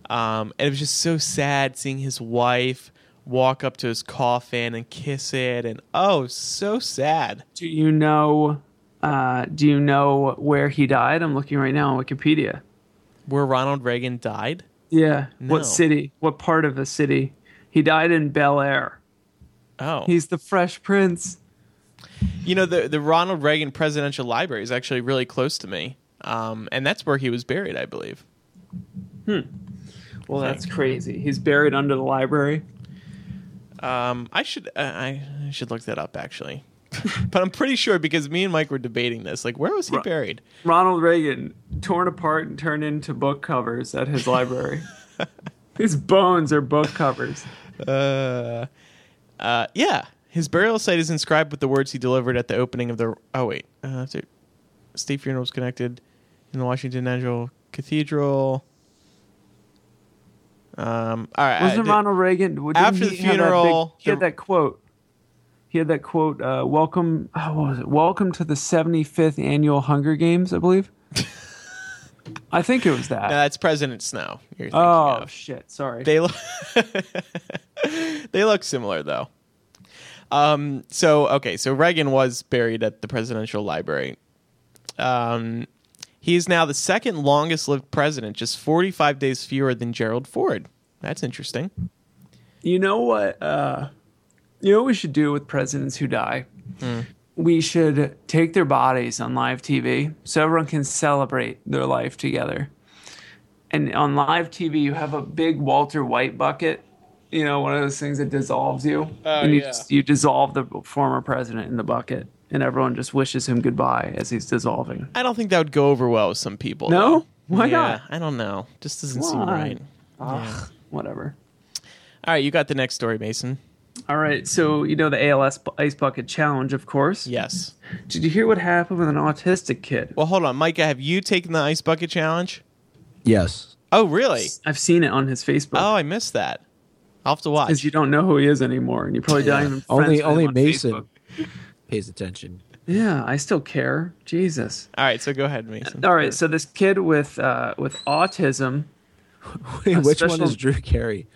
Um, and it was just so sad seeing his wife walk up to his coffin and kiss it. And oh, so sad. Do you know? Uh, do you know where he died? I'm looking right now on Wikipedia. Where Ronald Reagan died? Yeah. No. What city? What part of the city? He died in Bel Air. Oh. He's the Fresh Prince. You know, the the Ronald Reagan Presidential Library is actually really close to me, um, and that's where he was buried, I believe. Hmm. Well, that's crazy. He's buried under the library. Um, I should uh, I, I should look that up actually, [laughs] but I'm pretty sure because me and Mike were debating this. Like, where was he Ro- buried? Ronald Reagan torn apart and turned into book covers at his library. [laughs] his bones are book covers. Uh, uh, yeah, his burial site is inscribed with the words he delivered at the opening of the. Oh wait, uh, state funeral was connected in the Washington National Cathedral. Um, all right, Wasn't I- Ronald Reagan after the that big- funeral, he had the- that quote. He had that quote. Uh, welcome. Oh, what was it? Welcome to the 75th annual Hunger Games. I believe. [laughs] I think it was that. No, that. that's President Snow. You're oh of. shit! Sorry. They look [laughs] they look similar though. Um, so okay, so Reagan was buried at the Presidential Library. Um, he is now the second longest lived president, just 45 days fewer than Gerald Ford. That's interesting. You know what? Uh, you know what we should do with presidents who die? We should take their bodies on live TV so everyone can celebrate their life together. And on live TV, you have a big Walter White bucket, you know, one of those things that dissolves you. Oh, and you, yeah. just, you dissolve the former president in the bucket, and everyone just wishes him goodbye as he's dissolving. I don't think that would go over well with some people. No? though. Why yeah, not? I don't know. Just doesn't seem right. Ugh, whatever. All right, you got the next story, Mason. All right, so you know the ALS Ice Bucket Challenge, of course. Yes. Did you hear what happened with an autistic kid? Well, hold on, Micah. Have you taken the ice bucket challenge? Yes. Oh, really? I've seen it on his Facebook. Oh, I missed that. I'll have to watch. because you don't know who he is anymore, and you probably don't even friends Only with him only on Mason Facebook. pays attention. Yeah, I still care. Jesus. All right, so go ahead, Mason. All right, so this kid with uh, with autism, [laughs] Wait, A which one is Drew Carey?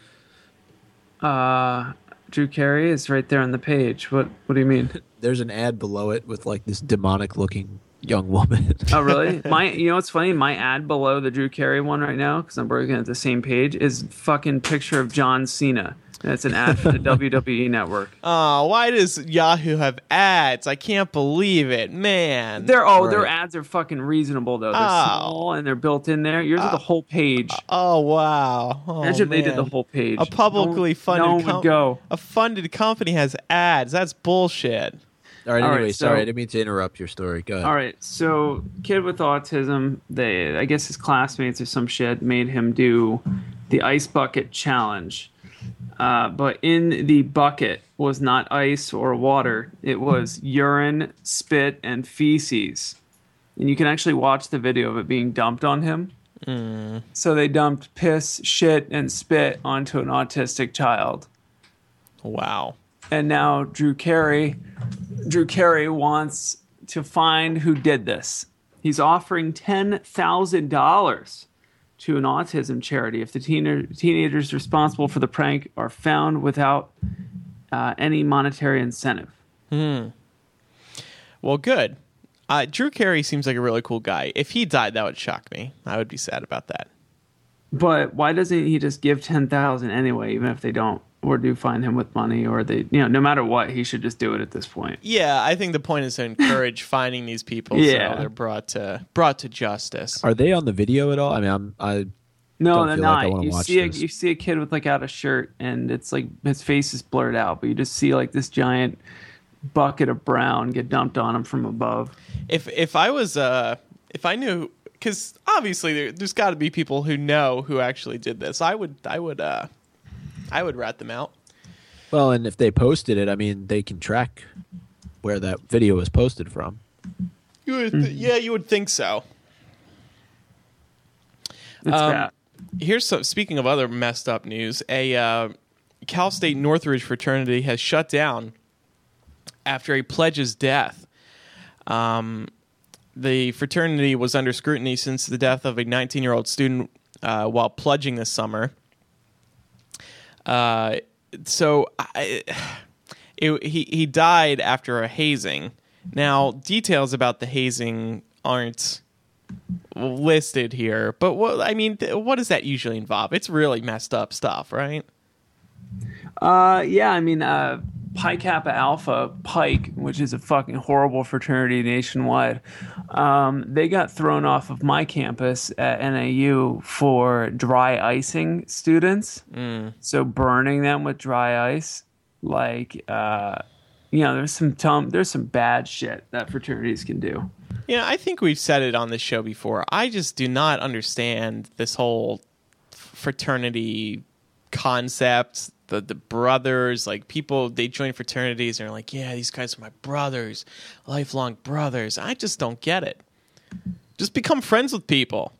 uh, Drew Carey is right there on the page. What What do you mean? [laughs] There's an ad below it with like this demonic looking young woman. [laughs] Oh, really? [laughs] My, you know what's funny? My ad below the Drew Carey one right now, because I'm working at the same page, is fucking picture of John Cena. And it's an ad for the [laughs] WWE Network. Oh, why does Yahoo have ads? I can't believe it, man. They're oh, their ads are fucking reasonable though. They're Oh. small and they're built in there. Yours is the uh, whole page. oh wow. Oh, Imagine if they did the oh, whole page. A publicly No- funded no one com- would go. A funded company has ads. That's bullshit. All right. All right, Anyway, so- sorry, I didn't mean to interrupt your story. Go ahead. All right, so kid with autism, they I guess his classmates or some shit made him do the ice bucket challenge. Uh, but in the bucket was not ice or water; it was urine, spit, and feces. And you can actually watch the video of it being dumped on him. So they dumped piss, shit, and spit onto an autistic child. Wow. and now Drew Carey, Drew Carey wants to find who did this. He's offering ten thousand dollars to an autism charity if the teener, teenagers responsible for the prank are found without uh, any monetary incentive. Well, good. Uh, Drew Carey seems like a really cool guy. If he died, that would shock me. I would be sad about that. But why doesn't he just give ten thousand anyway, even if they don't or do find him with money or they, you know, no matter what, he should just do it at this point. Yeah, I think the point is to encourage [laughs] finding these people Yeah. so they're brought to brought to justice. Are they on the video at all? I mean, I'm, I No, they're feel like not. you see, a, you see a kid with like out a shirt, and it's like his face is blurred out, but you just see like this giant bucket of brown get dumped on him from above. If if I was uh if I knew because obviously there, there's got to be people who know who actually did this. I would I would uh I would rat them out. well, and if they posted it, I mean, they can track where that video was posted from. You would th- yeah, you would think so. It's Um. Here's some. Speaking of other messed up news, a uh, Cal State Northridge fraternity has shut down after a pledge's death. Um, the fraternity was under scrutiny since the death of a 19 year old student uh, while pledging this summer. Uh, so I, it, he he died after a hazing. Now details about the hazing aren't listed here, but what I mean, th- what does that usually involve? It's really messed up stuff, right? Uh, yeah, I mean, uh, Pi Kappa Alpha Pike, which is a fucking horrible fraternity nationwide, um, they got thrown off of my campus at NAU for dry icing students. So burning them with dry ice, like, uh, you know, there's some tum- there's some bad shit that fraternities can do. Yeah, I think we've said it on this show before. I just do not understand this whole fraternity concept. The the brothers, like people, they join fraternities and are like, yeah, these guys are my brothers, lifelong brothers. I just don't get it. Just become friends with people.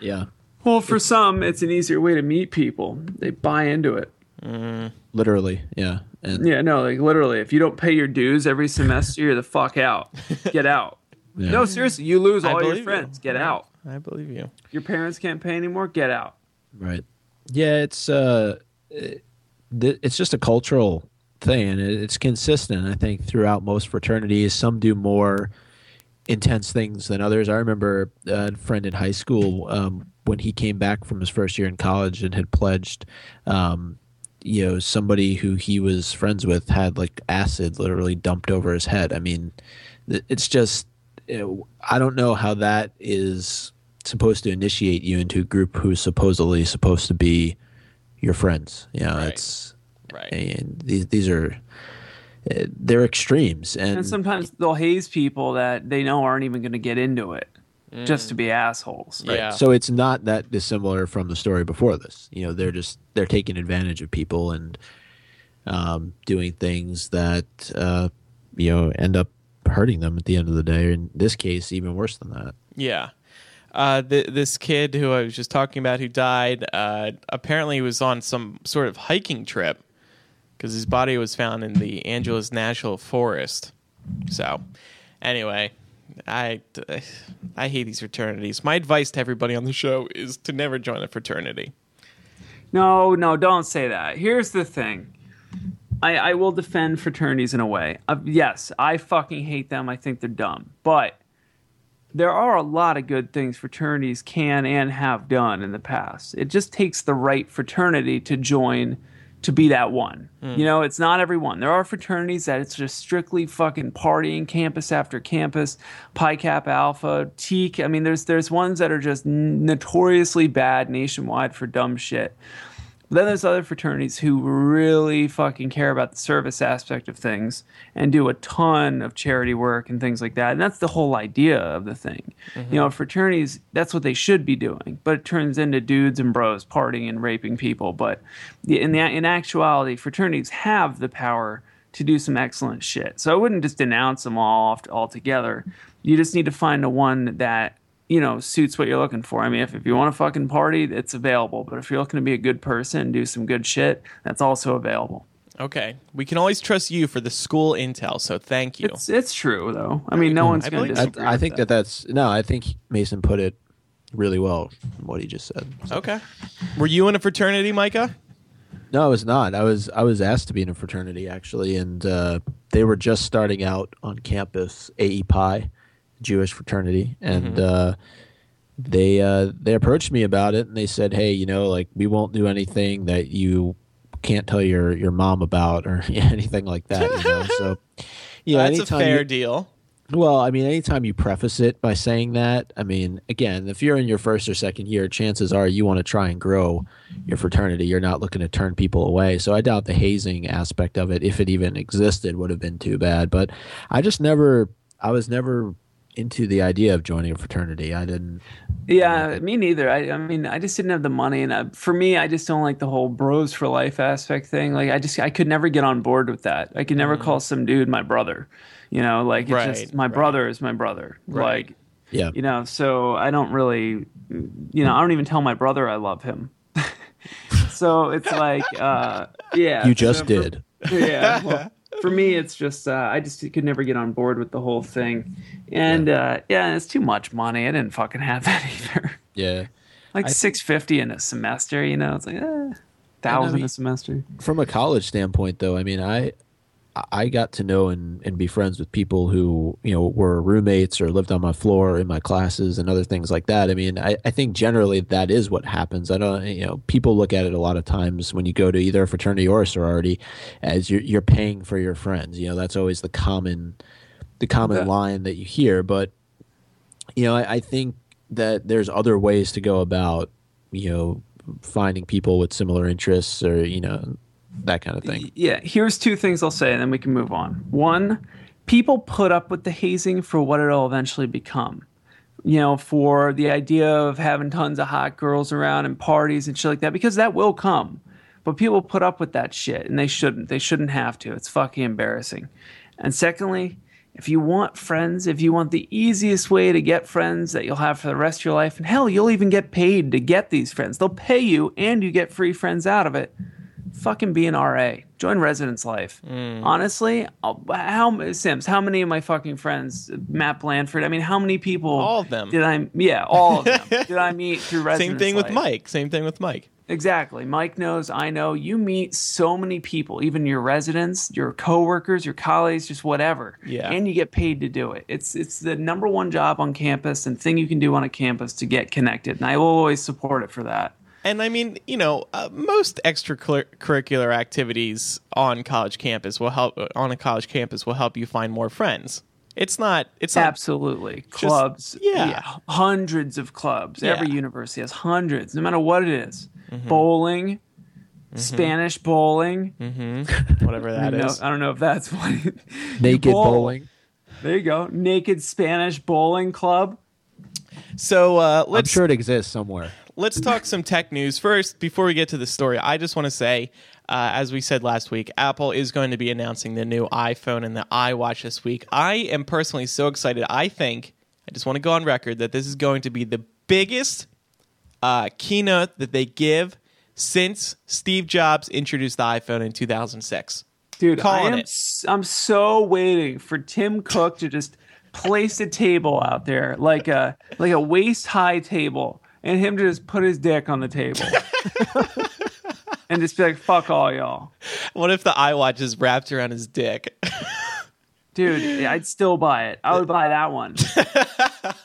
Yeah, Well, for some, it's an easier way to meet people. They buy into it. literally. Yeah, and Yeah, no, like literally, if you don't pay your dues every semester, you're the fuck out. Get out. [laughs] Yeah. No, seriously, you lose all your believe you. friends. Get out. I believe you. Your parents can't pay anymore. Get out. Right. Yeah, it's uh, it- th- it's just a cultural thing, and it- it's consistent. I think throughout most fraternities, some do more intense things than others. I remember a friend in high school um, when he came back from his first year in college and had pledged. Um, you know somebody who he was friends with had like acid literally dumped over his head. I mean, it's just know, I don't know how that is supposed to initiate you into a group who's supposedly supposed to be your friends. You know, Right. it's Right. and these these are uh, they're extremes and, And sometimes they'll haze people that they know aren't even going to get into it just to be assholes. Mm. Yeah. So it's not that dissimilar from the story before this. You know, they're just they're taking advantage of people and um, doing things that uh, you know end up hurting them at the end of the day. In this case, even worse than that. Yeah. Uh, th- this kid who I was just talking about who died uh, apparently was on some sort of hiking trip because his body was found in the Angeles National Forest. So, anyway, I, I hate these fraternities. My advice to everybody on the show is to never join a fraternity. No, no, don't say that. Here's the thing. I, I will defend fraternities in a way. Uh, yes, I fucking hate them. I think they're dumb. But there are a lot of good things fraternities can and have done in the past. It just takes the right fraternity to join to be that one. Hmm. You know, it's not everyone. There are fraternities that it's just strictly fucking partying campus after campus, Pi Kappa Alpha, TKE. I mean, there's there's ones that are just notoriously bad nationwide for dumb shit. But then there's other fraternities who really fucking care about the service aspect of things and do a ton of charity work and things like that. And that's the whole idea of the thing. Mm-hmm. You know, fraternities, that's what they should be doing. But it turns into dudes and bros partying and raping people. But in, the, in actuality, fraternities have the power to do some excellent shit. So I wouldn't just denounce them all off altogether. You just need to find the one that you know suits what you're looking for. I mean, if, if you want to fucking party, it's available. But if you're looking to be a good person and do some good shit, that's also available. Okay. We can always trust you for the school intel, so thank you. It's it's true though. I mean, no one's going to believe- I, disagree. I with think that. that's no. I think Mason put it really well. from What he just said. Okay. Were you in a fraternity, Micah? No, I was not. I was I was asked to be in a fraternity actually, and uh, they were just starting out on campus. AE Pi, Jewish fraternity, and uh, they uh, they approached me about it, and they said, "Hey, you know, like we won't do anything that you can't tell your your mom about or [laughs] anything like that." You know, so [laughs] yeah, know, That's a fair you- deal. well, I mean, anytime you preface it by saying that, I mean, again, if you're in your first or second year, chances are you want to try and grow your fraternity. You're not looking to turn people away. So I doubt the hazing aspect of it, if it even existed, would have been too bad. But I just never, I was never into the idea of joining a fraternity. I didn't. Yeah, me neither. I, I mean, I just didn't have the money, and uh, for me, I just don't like the whole bros for life aspect thing. Like, I just I could never get on board with that. I could never call some dude my brother. You know, like it's Right, just my right. brother is my brother. Right. Like, Yeah. you know, so I don't really, you know, I don't even tell my brother I love him. [laughs] so it's like, uh, yeah, You just so for- did. yeah. Well, for me, it's just uh, I just could never get on board with the whole thing, and uh, yeah, it's too much money. I didn't fucking have [laughs] that either. Yeah. like six fifty in a semester, you know, it's like eh, thousand mean- a semester. from a college standpoint though i mean i i got to know and, and be friends with people who you know were roommates or lived on my floor in my classes and other things like that. I mean i, I think generally that is what happens. I don't you know people look at it a lot of times when you go to either a fraternity or a sorority as you're, you're paying for your friends. You know that's always the common the common Yeah. line that you hear. But you know I, I think that there's other ways to go about you know finding people with similar interests or you know that kind of thing Yeah, here's two things I'll say, and then we can move on. One, people put up with the hazing for what it'll eventually become. You know, for the idea of having tons of hot girls around and parties and shit like that, because that will come. But people put up with that shit, and they shouldn't. They shouldn't have to. It's fucking embarrassing. And secondly, if you want friends, if you want the easiest way to get friends that you'll have for the rest of your life, and hell, you'll even get paid to get these friends. They'll pay you, and you get free friends out of it fucking be an RA. Join Residence Life. Mm. Honestly, uh, how Sims? How many of my fucking friends, Matt Blandford? I mean, how many people? All of them. Did I? Yeah, all of them. [laughs] did I meet through Residence Same thing with Mike. Same thing with Mike. Exactly. Mike knows. I know. You meet so many people, even your residents, your coworkers, your colleagues, just whatever. Yeah. And you get paid to do it. It's it's the number one job on campus and thing you can do on a campus to get connected. And I will always support it for that. And I mean, you know, uh, most extracurricular activities on college campus will help on a college campus will help you find more friends. It's not. It's not. Absolutely. Clubs. yeah. Hundreds of clubs. Every university has hundreds, no matter what it is. Bowling, Spanish bowling. Whatever [laughs] I that don't know- is. I don't know if that's what. [laughs] Naked bowl. bowling. There you go. Naked Spanish bowling club. So uh, I'm let's sure it exists somewhere. Let's talk some tech news first. Before we get to the story, I just want to say, uh, as we said last week, Apple is going to be announcing the new iPhone and the iWatch this week. I am personally so excited. I think I just want to go on record that this is going to be the biggest uh, keynote that they give since Steve Jobs introduced the iPhone in 2006. Dude, I am, it. I'm so waiting for Tim Cook to just place a table out there like a like a waist high table and him to just put his dick on the table. [laughs] and just be like, fuck all y'all. What if the iWatch is wrapped around his dick? Dude, I'd still buy it. I would buy that one. [laughs]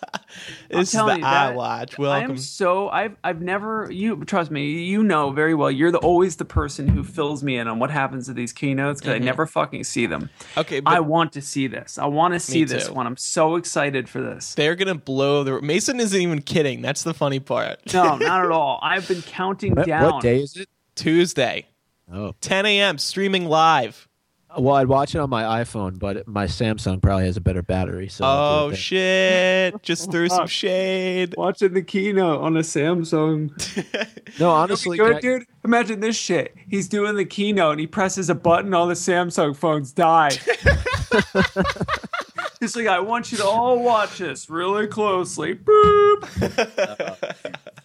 this is the telling you that- iWatch. I am so I've I've never you trust me you know very well you're the always the person who fills me in on what happens to these keynotes because I never fucking see them. Mm-hmm. Okay, but- I want to see this. I want to see this too. one. I'm so excited for this. They're gonna blow the. Mason isn't even kidding. That's the funny part. No, not at all. I've been counting What, down. what day is it? Tuesday, Oh, 10 a.m. streaming live. Well, I'd watch it on my iPhone, but my Samsung probably has a better battery. So Oh shit! Just threw some [laughs] shade. Watching the keynote on a Samsung. [laughs] No, honestly, Good, I- dude. Imagine this shit. He's doing the keynote and he presses a button, all the Samsung phones die. [laughs] He's like, I want you to all watch this really closely. Boop.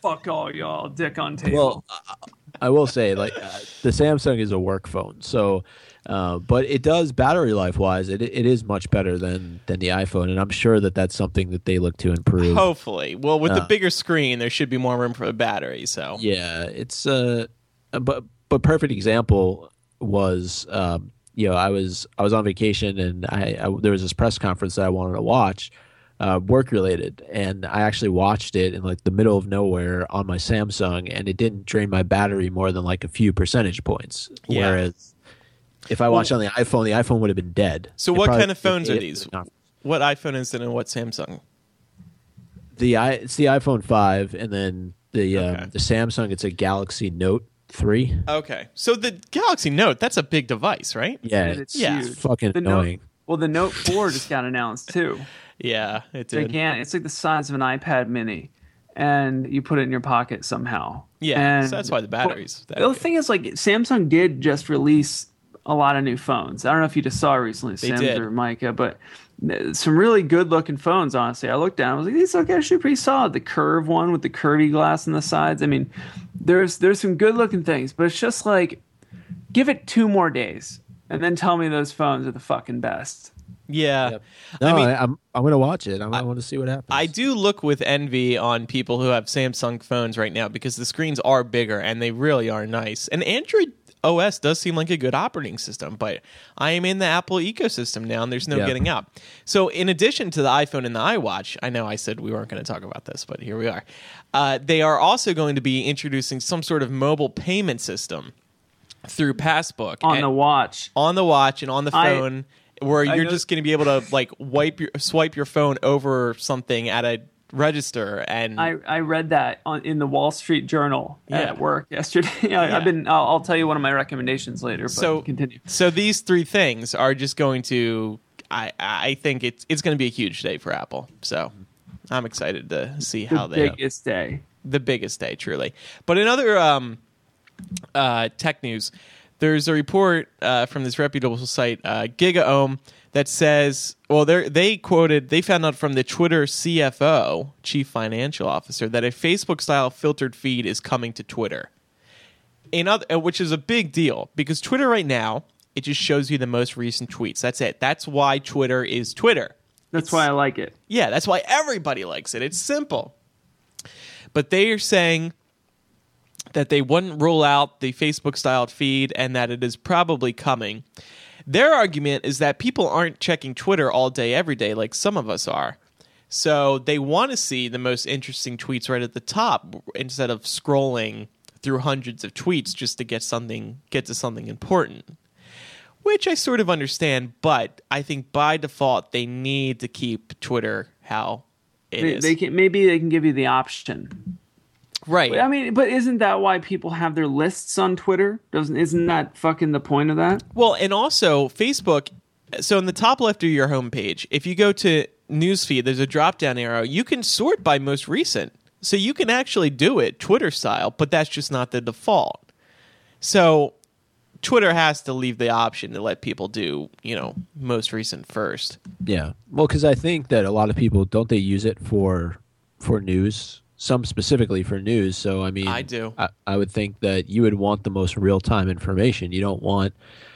Fuck all y'all, dick on table. Well, I- I will say, like uh, the Samsung is a work phone, so uh, but it does battery life wise, it it is much better than than the iPhone, and I'm sure that that's something that they look to improve. Hopefully, well, with the Uh. bigger screen, there should be more room for the battery. So Yeah, it's uh, but but perfect example was um, you know I was I was on vacation and I, I there was this press conference that I wanted to watch, uh, work related, and I actually watched it in like the middle of nowhere on my Samsung, and it didn't drain my battery more than like a few percentage points. Yeah. Whereas if I watched on the iPhone, the iPhone would have been dead. So It what probably- kind of phones are these? not- what iPhone is it and what Samsung? The i it's the iPhone five, and then the Okay. um, the Samsung. It's a Galaxy Note three. Okay, so the Galaxy Note, that's a big device, right? Yeah, And it's yeah, huge. fucking the annoying. Note, well, the Note 4 just got announced too. [laughs] Yeah, it did. Gigantic. It's like the size of an iPad mini. And you put it in your pocket somehow. Yeah, and so that's why the battery's that The other thing is, like, Samsung did just release a lot of new phones. I don't know if you just saw recently, They Sims did. or Micah, but some really good looking phones, honestly. I looked down, I was like, these look actually pretty solid. The curve one with the curvy glass on the sides. I mean, there's there's some good looking things, but it's just like give it two more days and then tell me those phones are the fucking best. Yeah. Yep. No, I I mean- am I'm, I'm gonna watch it. I'm, I, want to see what happens. I do look with envy on people who have Samsung phones right now because the screens are bigger and they really are nice. And Android OS does seem like a good operating system, but I am in the Apple ecosystem now and there's no Yeah. getting out. So, in addition to the iPhone and the iWatch, I know I said we weren't going to talk about this, but here we are. Uh, they are also going to be introducing some sort of mobile payment system through Passbook On the watch. on the watch and on the I- phone where I you're know- just going to be able to like wipe your swipe your phone over something at a register and I, I read that on in the Wall Street Journal Yeah. at work yesterday. I, [laughs] Yeah. I've been. I'll, I'll tell you one of my recommendations later. But so continue. so these three things are just going to I I think it's it's going to be a huge day for Apple. So I'm excited to see The how they biggest day. the biggest day, truly. But another um, uh, tech news, there's a report uh, from this reputable site, uh, GigaOM, that says, well, they they quoted, they found out from the Twitter CFO, Chief Financial Officer, that a Facebook-style filtered feed is coming to Twitter. In other, which is a big deal because Twitter right now it just shows you the most recent tweets. That's it. That's why Twitter is Twitter. That's It's- why I like it. yeah, that's why everybody likes it. It's simple. But they are saying that they wouldn't rule out the Facebook styled feed and that it is probably coming. Their argument is that people aren't checking Twitter all day, every day, like some of us are. So they want to see the most interesting tweets right at the top instead of scrolling through hundreds of tweets just to get something get to something important. Which I sort of understand, but I think by default they need to keep Twitter how it They, is. they can maybe they can give you the option. Right. I mean, but isn't that why people have their lists on Twitter? Doesn't isn't that fucking the point of that? Well, and also Facebook. So in the top left of your homepage, if you go to newsfeed, there's a drop down arrow. You can sort by most recent, so you can actually do it Twitter style, but that's just not the default. So Twitter has to leave the option to let people do, you know, most recent first. Yeah. Well, because I think that a lot of people don't they use it for for news. Some specifically for news. So I mean, I do. I, I would think that you would want the most real time information. You don't want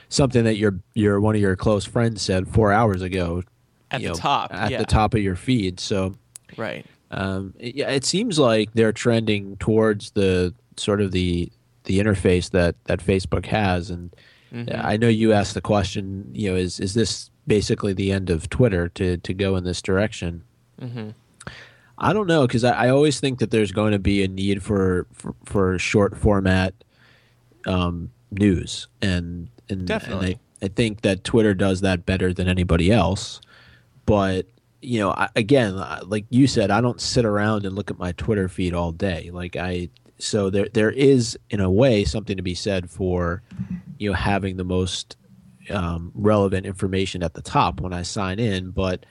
something that your your one of your close friends said four hours ago At the know, top, at yeah. the top of your feed. So Right. um, it- yeah, it seems like they're trending towards the sort of the the interface that that Facebook has, and Mm-hmm. I know you asked the question. You know, is is this basically the end of Twitter to to go in this direction? Mm-hmm. I don't know because I, I always think that there's going to be a need for for, for short format um, news, and and, Definitely. and I, I think that Twitter does that better than anybody else. But you know, I, again, like you said, I don't sit around and look at my Twitter feed all day. Like I, so there there is in a way something to be said for you know having the most um, relevant information at the top when I sign in, but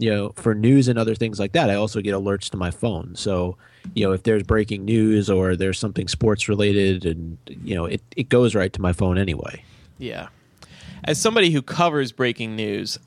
you know, for news and other things like that, I also get alerts to my phone. So, you know, if there's breaking news or there's something sports related, and you know, it it goes right to my phone anyway. Yeah. As somebody who covers breaking news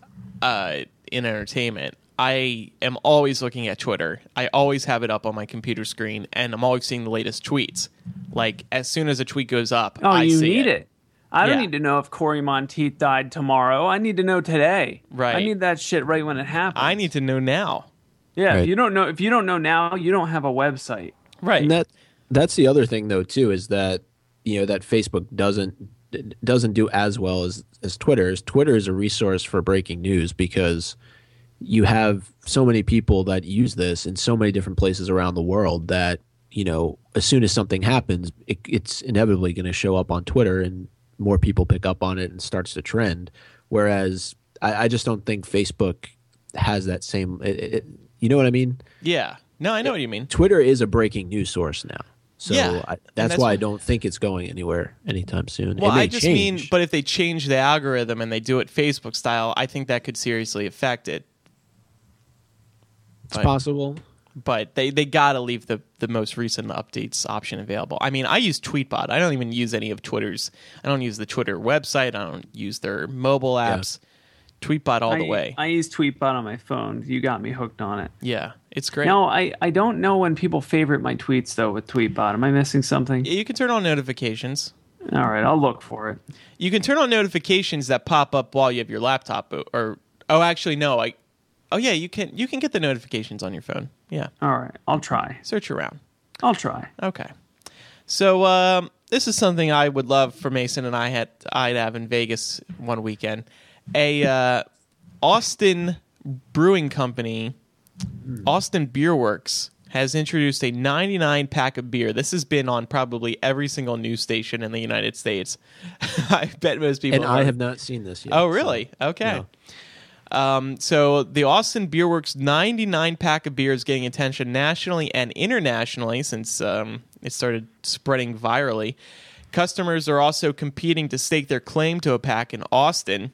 uh, in entertainment, I am always looking at Twitter. I always have it up on my computer screen, and I'm always seeing the latest tweets. Like as soon as a tweet goes up, Oh, I you see need it. I don't Yeah. need to know if Cory Monteith died tomorrow. I need to know today. Right. I need that shit right when it happens. I need to know now. Yeah. If you don't know, if you don't know now, you don't have a website. Right. And that that's the other thing though too is that you know that Facebook doesn't doesn't do as well as as Twitter. Is Twitter is a resource for breaking news because you have so many people that use this in so many different places around the world that you know as soon as something happens, it, it's inevitably going to show up on Twitter and more people pick up on it and starts to trend. Whereas I, I just don't think Facebook has that same. It, it, you know what I mean? yeah. No, I know what you mean. Twitter is a breaking news source now. So Yeah, I, that's, that's why I don't think it's going anywhere anytime soon. Well, it may I just change. mean, but if they change the algorithm and they do it Facebook style, I think that could seriously affect it. it's but- possible. But they, they gotta leave the, the most recent updates option available. I mean, I use Tweetbot. I don't even use any of Twitter's. I don't use the Twitter website. I don't use their mobile apps. Tweetbot all I, the way. I use Tweetbot on my phone. You got me hooked on it. yeah, it's great. No, I, I don't know when people favorite my tweets though with Tweetbot. Am I missing something? you can turn on notifications. All right, I'll look for it. You can turn on notifications that pop up while you have your laptop or oh, actually no, I oh yeah, you can you can get the notifications on your phone. Yeah, All right, I'll try. search around. I'll try. Okay. So um, this is something I would love for Mason and I had I'd have in Vegas one weekend. A uh, Austin Brewing Company, Austin Beer Works, has introduced a 99 pack of beer. This has been on probably every single news station in the United States. [laughs] I bet most people. And I have not seen this yet. Oh, so- really? Okay. no. Um, so the Austin Beer Works 99 pack of beer is getting attention nationally and internationally since um, it started spreading virally. Customers are also competing to stake their claim to a pack in Austin.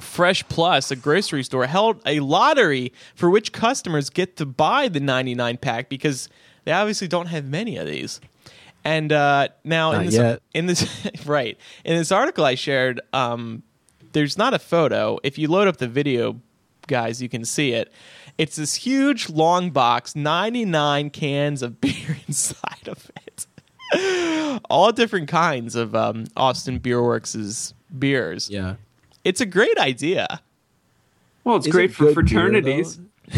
Fresh Plus, a grocery store, held a lottery for which customers get to buy the 99 pack because they obviously don't have many of these. And uh, now in this, yet. in this [laughs] right in this article I shared, um, there's not a photo. If you load up the video, guys, you can see it. It's this huge long box, 99 cans of [laughs] beer inside of it. [laughs] All different kinds of um, Austin Beer Works' beers. Yeah. It's a great idea. Well, it's Is great it for good beer, fraternities. [laughs]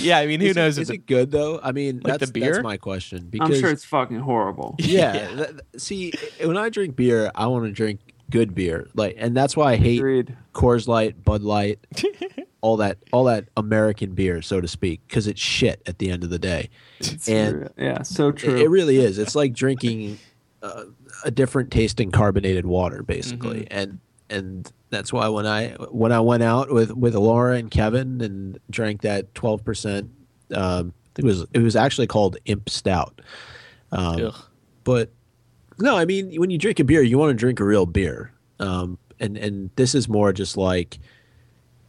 Yeah, I mean, who Is it- knows if Is the, it good though? I mean, Like the that's, beer? that's my question. Because I'm sure it's fucking horrible. yeah. Yeah. th- th- see, when I drink beer, I want to drink good beer. Like, and that's why I hate Agreed. Coors Light, Bud Light. [laughs] all that all that American beer, so to speak, because it's shit at the end of the day. [laughs] and yeah, so true. it, it really is. [laughs] It's like drinking uh, a different tasting carbonated water, basically, and and that's why when I when I went out with with Laura and Kevin and drank that twelve percent, um, it was it was actually called Imp Stout. Um, but no, I mean when you drink a beer, you want to drink a real beer, um, and and this is more just like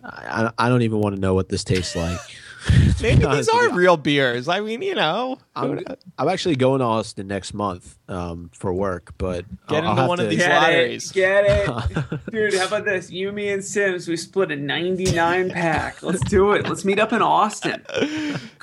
I, I don't even want to know what this tastes like. [laughs] [laughs] Maybe these are real beers. I mean, you know, I'm, I'm actually going to Austin next month um, for work, but Get I'll, I'll into have one of these Get lotteries. it, get it, [laughs] dude. How about this? You, me, and Sims, we split a ninety-nine pack. Let's do it. Let's meet up in Austin.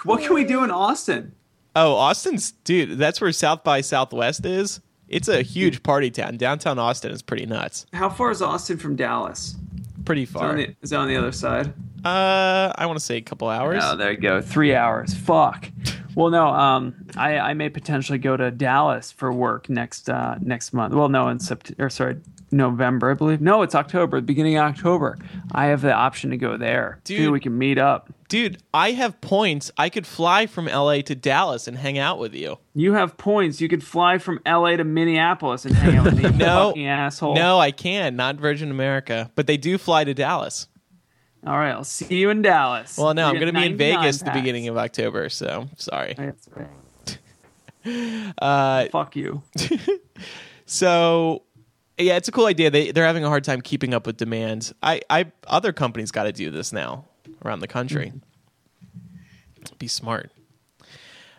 What can we do in Austin? Oh, Austin's dude. That's where South by Southwest is. It's a huge party town. Downtown Austin is pretty nuts. How far is Austin from Dallas? Pretty Is it on far. the, is on the other side? Uh, I want to say a couple hours. Oh, there you go. Three hours. Fuck. Well, no. Um, I, I may potentially go to Dallas for work next uh next month. Well, no, in September. Sorry, November, I believe. No, it's October. Beginning of October. I have the option to go there. Dude. Dude, we can meet up. Dude, I have points. I could fly from LA to Dallas and hang out with you. You have points. You could fly from LA to Minneapolis and hang out with me. [laughs] No, fucking asshole. No, I can. Not Virgin America, but they do fly to Dallas. All right, I'll see you in Dallas. Well, no, I'm going to be in Vegas at the beginning of October, so sorry. That's right. [laughs] Uh, Fuck you. [laughs] so yeah, it's a cool idea. They they're having a hard time keeping up with demand. I I other companies got to do this now around the country. Be smart.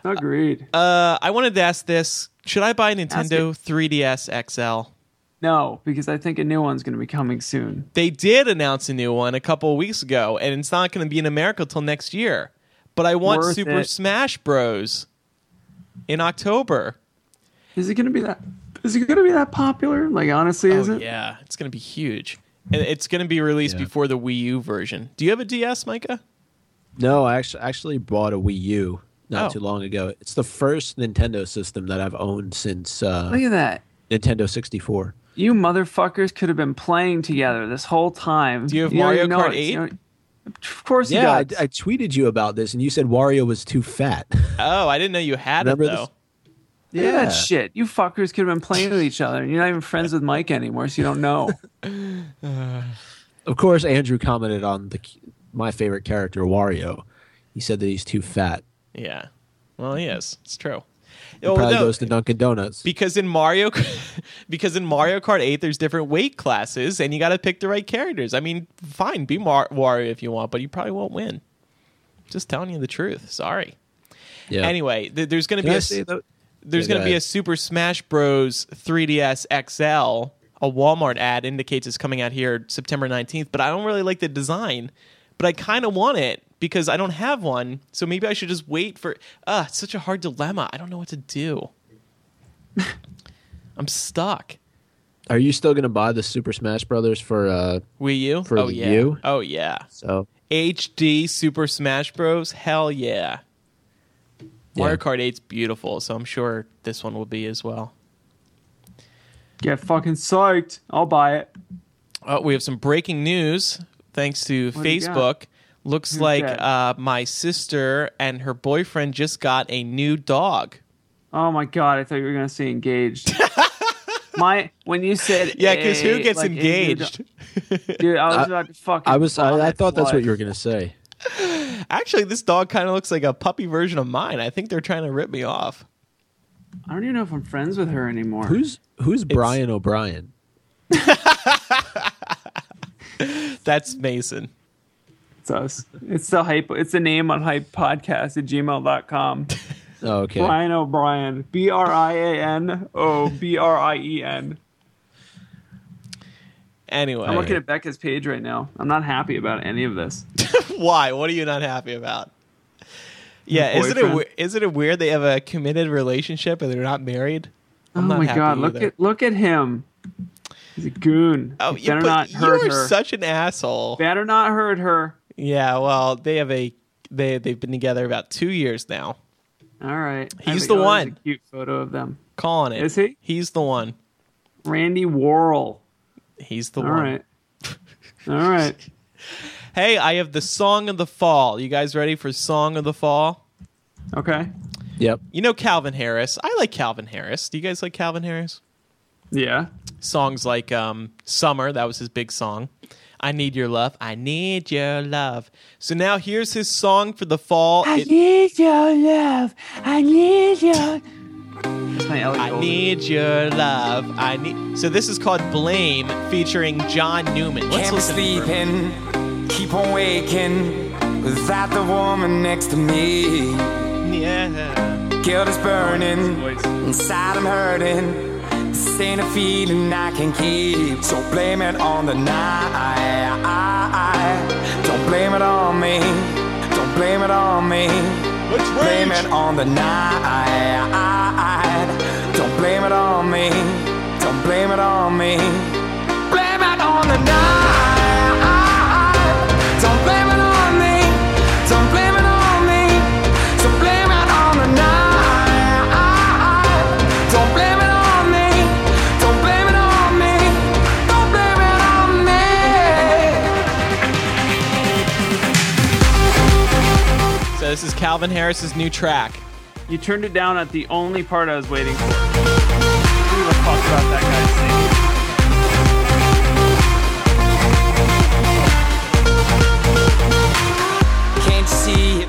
Agreed. Uh, I wanted to ask this: Should I buy a Nintendo 3DS XL? No, because I think a new one's going to be coming soon. They did announce a new one a couple of weeks ago, and it's not going to be in America till next year. But I want Worth Super it. Smash Bros. in October. Is it going to be that? Is it going to be that popular? Like honestly, is oh it? yeah, it's going to be huge, and it's going to be released Yeah. before the Wii U version. Do you have a DS, Micah? No, I actually actually bought a Wii U not Oh. too long ago. It's the first Nintendo system that I've owned since uh, Look at that. Nintendo 64. You motherfuckers could have been playing together this whole time. Do you have don't Mario know Kart 8? You know- Of course Yeah, I, he does. I tweeted you about this, and you said Wario was too fat. [laughs] Oh, I didn't know you had Remember it this? though. Look at that shit. You fuckers could have been playing with each other. You're not even friends with Mike anymore, so you don't know. [laughs] Of course, Andrew commented on the my favorite character, Wario. He said that he's too fat. Yeah. Well, he is. It's true. Oh, probably no, goes to Dunkin' Donuts. because in Mario, [laughs] because in Mario Kart 8, there's different weight classes, and you got to pick the right characters. I mean, fine, be Mar- Wario if you want, but you probably won't win. Just telling you the truth. Sorry. yeah. Anyway, th- there's going to be I a, there's Yeah, going to be a. Super Smash Bros. 3DS XL. A Walmart ad indicates it's coming out here September 19th, but I don't really like the design. But I kind of want it because I don't have one. So maybe I should just wait for. Ah, it's such a hard dilemma. I don't know what to do. [laughs] I'm stuck. Are you still going to buy the Super Smash Brothers for? uh Wii U? For oh the yeah. U? Oh yeah. So HD Super Smash Bros. Hell yeah. Mario Yeah. Kart 8's beautiful, so I'm sure this one will be as well. Get fucking psyched. I'll buy it. Uh, we have some breaking news thanks to What do you got? Facebook. Looks Who's like that? uh, my sister and her boyfriend just got a new dog. Oh my god, I thought you were gonna say engaged. [laughs] my when you said Yeah, because who gets like, engaged? do- dude, I was I- about to fucking. I was. I, I thought that's what you were going to say. [laughs] Actually, this dog kind of looks like a puppy version of mine. I think they're trying to rip me off. I don't even know if I'm friends with her anymore. Who's Who's Brian O'Brien? [laughs] That's Mason. It's us. It's the hype. It's the name on hype podcast at gmail.com. Oh, [laughs] okay. Brian O'Brien. B R I A N O B R I E N. Anyway, I'm looking at Becca's page right now. I'm not happy about any of this. [laughs] why? What are you not happy about? Yeah, isn't it isn't it weird they have a committed relationship and they're not married? I'm oh not my happy god, look at look at him. He's a goon. Oh, You yeah, better not you are her. such an asshole. better not hurt her. Yeah, well, they have a they they've been together about two years now. All right. He's the one. A cute photo of them. Calling it. Is he? He's the one. Randy Worrell. He's the All one. right. [laughs] All right. Hey, I have the song of the fall. You guys ready for song of the fall? Okay. Yep. You know Calvin Harris. I like Calvin Harris. Do you guys like Calvin Harris? Yeah. Songs like um, Summer, that was his big song. I need your love. I need your love. So now here's his song for the fall. It- need your love. I need your. That's my Ellie I need your love. I need. So this is called Blame, featuring John Newman. Let's Can't be listen. for a minute. sleeping, keep on waking without the woman next to me. Yeah. Guilt is burning, Voice. inside I'm hurting. This ain't a feeling I can keep, so blame it on the night. Don't blame it on me, don't blame it on me. Let's Blame rage. it on the night. Don't blame it on me. Don't blame it on me. Blame it on the night. This is Calvin Harris's new track. You turned it down at the only part I was waiting for. Who the fuck about that guy singing? Can't see it?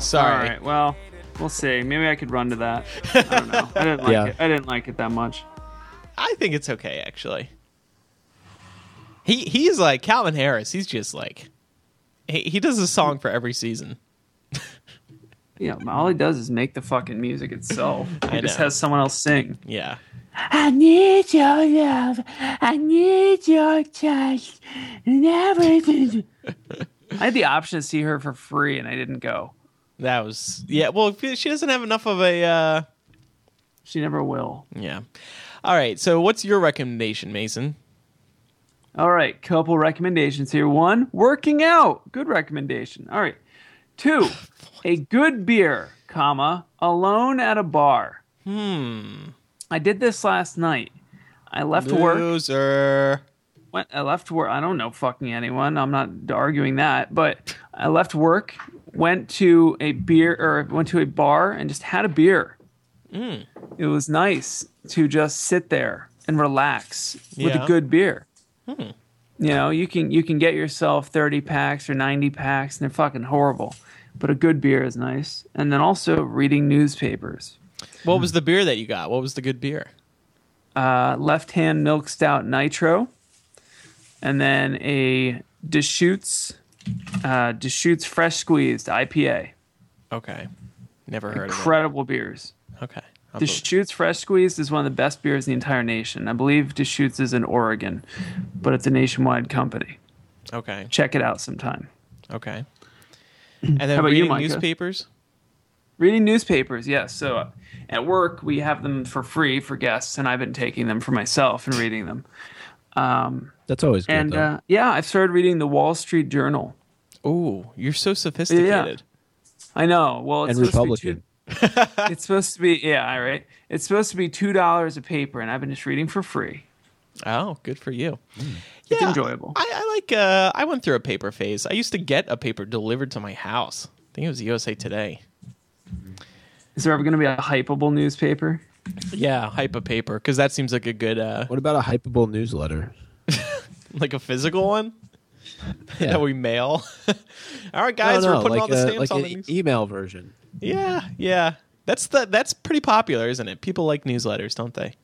Sorry. All right. Well, we'll see. Maybe I could run to that. I don't know. I didn't like [laughs] Yeah. it. I didn't like it that much. I think it's okay actually. He he's like Calvin Harris. He's just like he he does a song for every season. [laughs] Yeah, all he does is make the fucking music itself. [laughs] He I just know. has someone else sing. Yeah. I need your love. I need your touch. Never. [laughs] I had the option to see her for free, and I didn't go. That was yeah. Well, she doesn't have enough of a uh, She never will. yeah. All right. So what's your recommendation, Mason? All right, couple recommendations here. One, working out. Good recommendation. All right. Two, a good beer, comma, alone at a bar. Hmm. I did this last night. I left work. Loser. Went, I left work. I don't know fucking anyone. I'm not arguing that. But I left work, went to a beer or went to a bar and just had a beer. It was nice to just sit there and relax with a good beer. You know, you can you can get yourself 30 packs or 90 packs and they're fucking horrible. But a good beer is nice. And then also reading newspapers. What was the beer that you got? What was the good beer? uh, left hand milk stout nitro, and then a Deschutes uh, Deschutes fresh squeezed IPA. Okay. Never heard of it. Incredible beers. Okay. I'll Deschutes fresh squeezed is one of the best beers in the entire nation. I believe Deschutes is in Oregon, but it's a nationwide company. okay. Check it out sometime. Okay. And then How about you, reading Micah? newspapers. Reading newspapers, yes. So uh, at work we have them for free for guests, and I've been taking them for myself and reading them. Um, That's always good. And uh, yeah, I've started reading the Wall Street Journal. Oh, you're so sophisticated. I know. Well, it's and supposed to Republican. Two- [laughs] it's supposed to be yeah, all right. It's supposed to be two dollars a paper, and I've been just reading for free. Oh, good for you. It's Yeah, enjoyable. I, I like. Uh, I went through a paper phase. I used to get a paper delivered to my house. I think it was USA Today. Is there ever going to be a hypable newspaper? Yeah, hype a paper because that seems like a good, uh, what about a hypable newsletter? [laughs] like a physical one Yeah. that we mail. [laughs] all right, guys, No, no, we're putting like all the a- stamps like on the news. email version. Yeah, yeah. That's the that's pretty popular, isn't it? People like newsletters, don't they?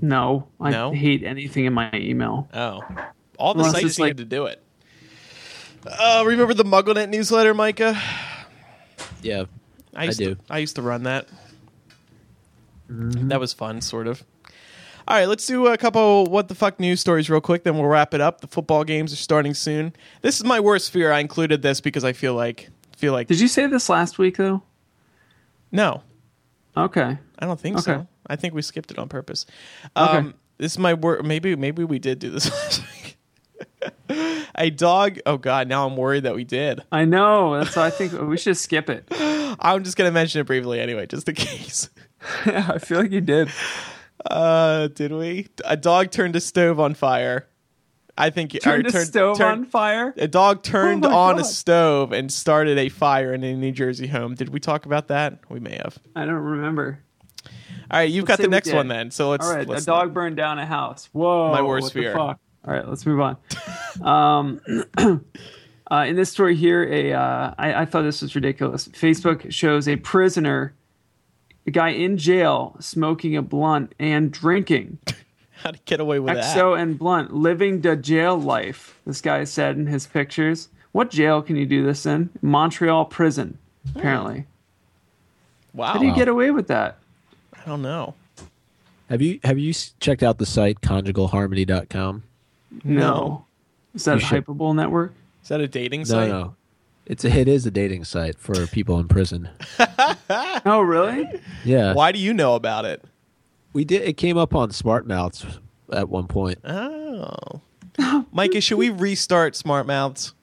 No, I No? hate anything in my email. Oh, all the Unless sites it's need like- to do it. Uh, remember the MuggleNet newsletter, Micah? Yeah. I, used do. To, I used to run that. Mm-hmm. That was fun, sort of. All right, let's do a couple what the fuck news stories real quick. Then we'll wrap it up. The football games are starting soon. This is my worst fear. I included this because I feel like feel like Did you say this last week though? no, Okay. I don't think Okay. so. I think we skipped it on purpose. Okay. Um, this is my wor Maybe maybe we did do this [laughs] last week. [laughs] a dog. Oh God! Now I'm worried that we did. I know. That's why I think we should skip it. [laughs] I'm just gonna mention it briefly anyway, just in case. yeah, I feel like you did. Uh, did we? A dog turned a stove on fire. I think or Turned a turned- stove turned- on fire. A dog turned Oh on a stove and started a fire in a New Jersey home. Did we talk about that? We may have. I don't remember. All right, you've Let's got the next one then. So let's. All right, let's a dog burned down a house. Whoa, My worst what the fear. fuck? All right, let's move on. [laughs] um, [clears throat] uh, in this story here, a uh, I, I thought this was ridiculous. Facebook shows a prisoner, a guy in jail, smoking a blunt and drinking. [laughs] [laughs] How to get away with that? XO and blunt, living the jail life. This guy said in his pictures. What jail can you do this in? Montreal prison, apparently. Hmm. Wow. How do you get away with that? I don't know. Have you have you checked out the site conjugalharmony.com? No. Is that You a should. Hyperbole network? Is that a dating No, site? no. It's a, it is a dating site for people in prison. [laughs] Oh, really? Yeah. Why do you know about it? We did it came up on Smart Mouths at one point. Oh. [laughs] Micah, should we restart Smart Mouths?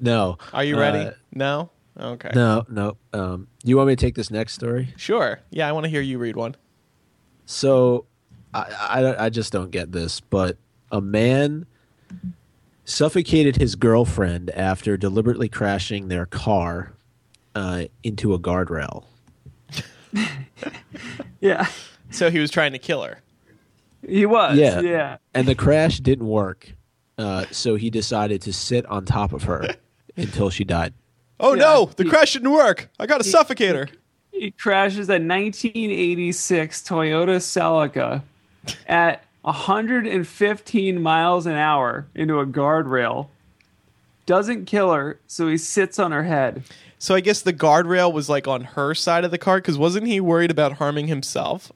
No. Are you ready? Uh, no? Okay. no, no. Um you want me to take this next story? Sure. Yeah, I want to hear you read one. So, I, I I just don't get this, but a man suffocated his girlfriend after deliberately crashing their car uh, into a guardrail. [laughs] Yeah. So he was trying to kill her. He was. Yeah. Yeah. and the crash didn't work. Uh, so he decided to sit on top of her [laughs] until she died. Oh Yeah, no, the he- crash didn't work. I got to suffocate her. He crashes a 1986 Toyota Celica at 115 miles an hour into a guardrail. Doesn't kill her, so he sits on her head. So I guess the guardrail was like on her side of the car because wasn't he worried about harming himself?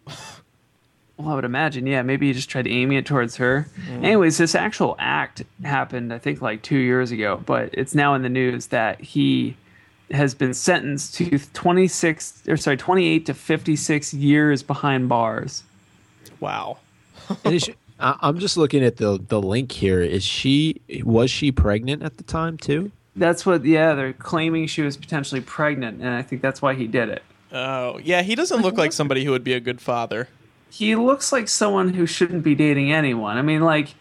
Well, I would imagine, yeah. Maybe he just tried aiming it towards her. Mm. Anyways, this actual act happened, I think, like two years ago, but it's now in the news that he has been sentenced to 26, or sorry, 28 to 56 years behind bars. Wow. [laughs] And is she, I, I'm just looking at the the link here. Is she was she pregnant at the time too? That's what, yeah, they're claiming she was potentially pregnant, and I think that's why he did it. Oh yeah, he doesn't look like somebody who would be a good father. he looks like someone who shouldn't be dating anyone. I mean, like,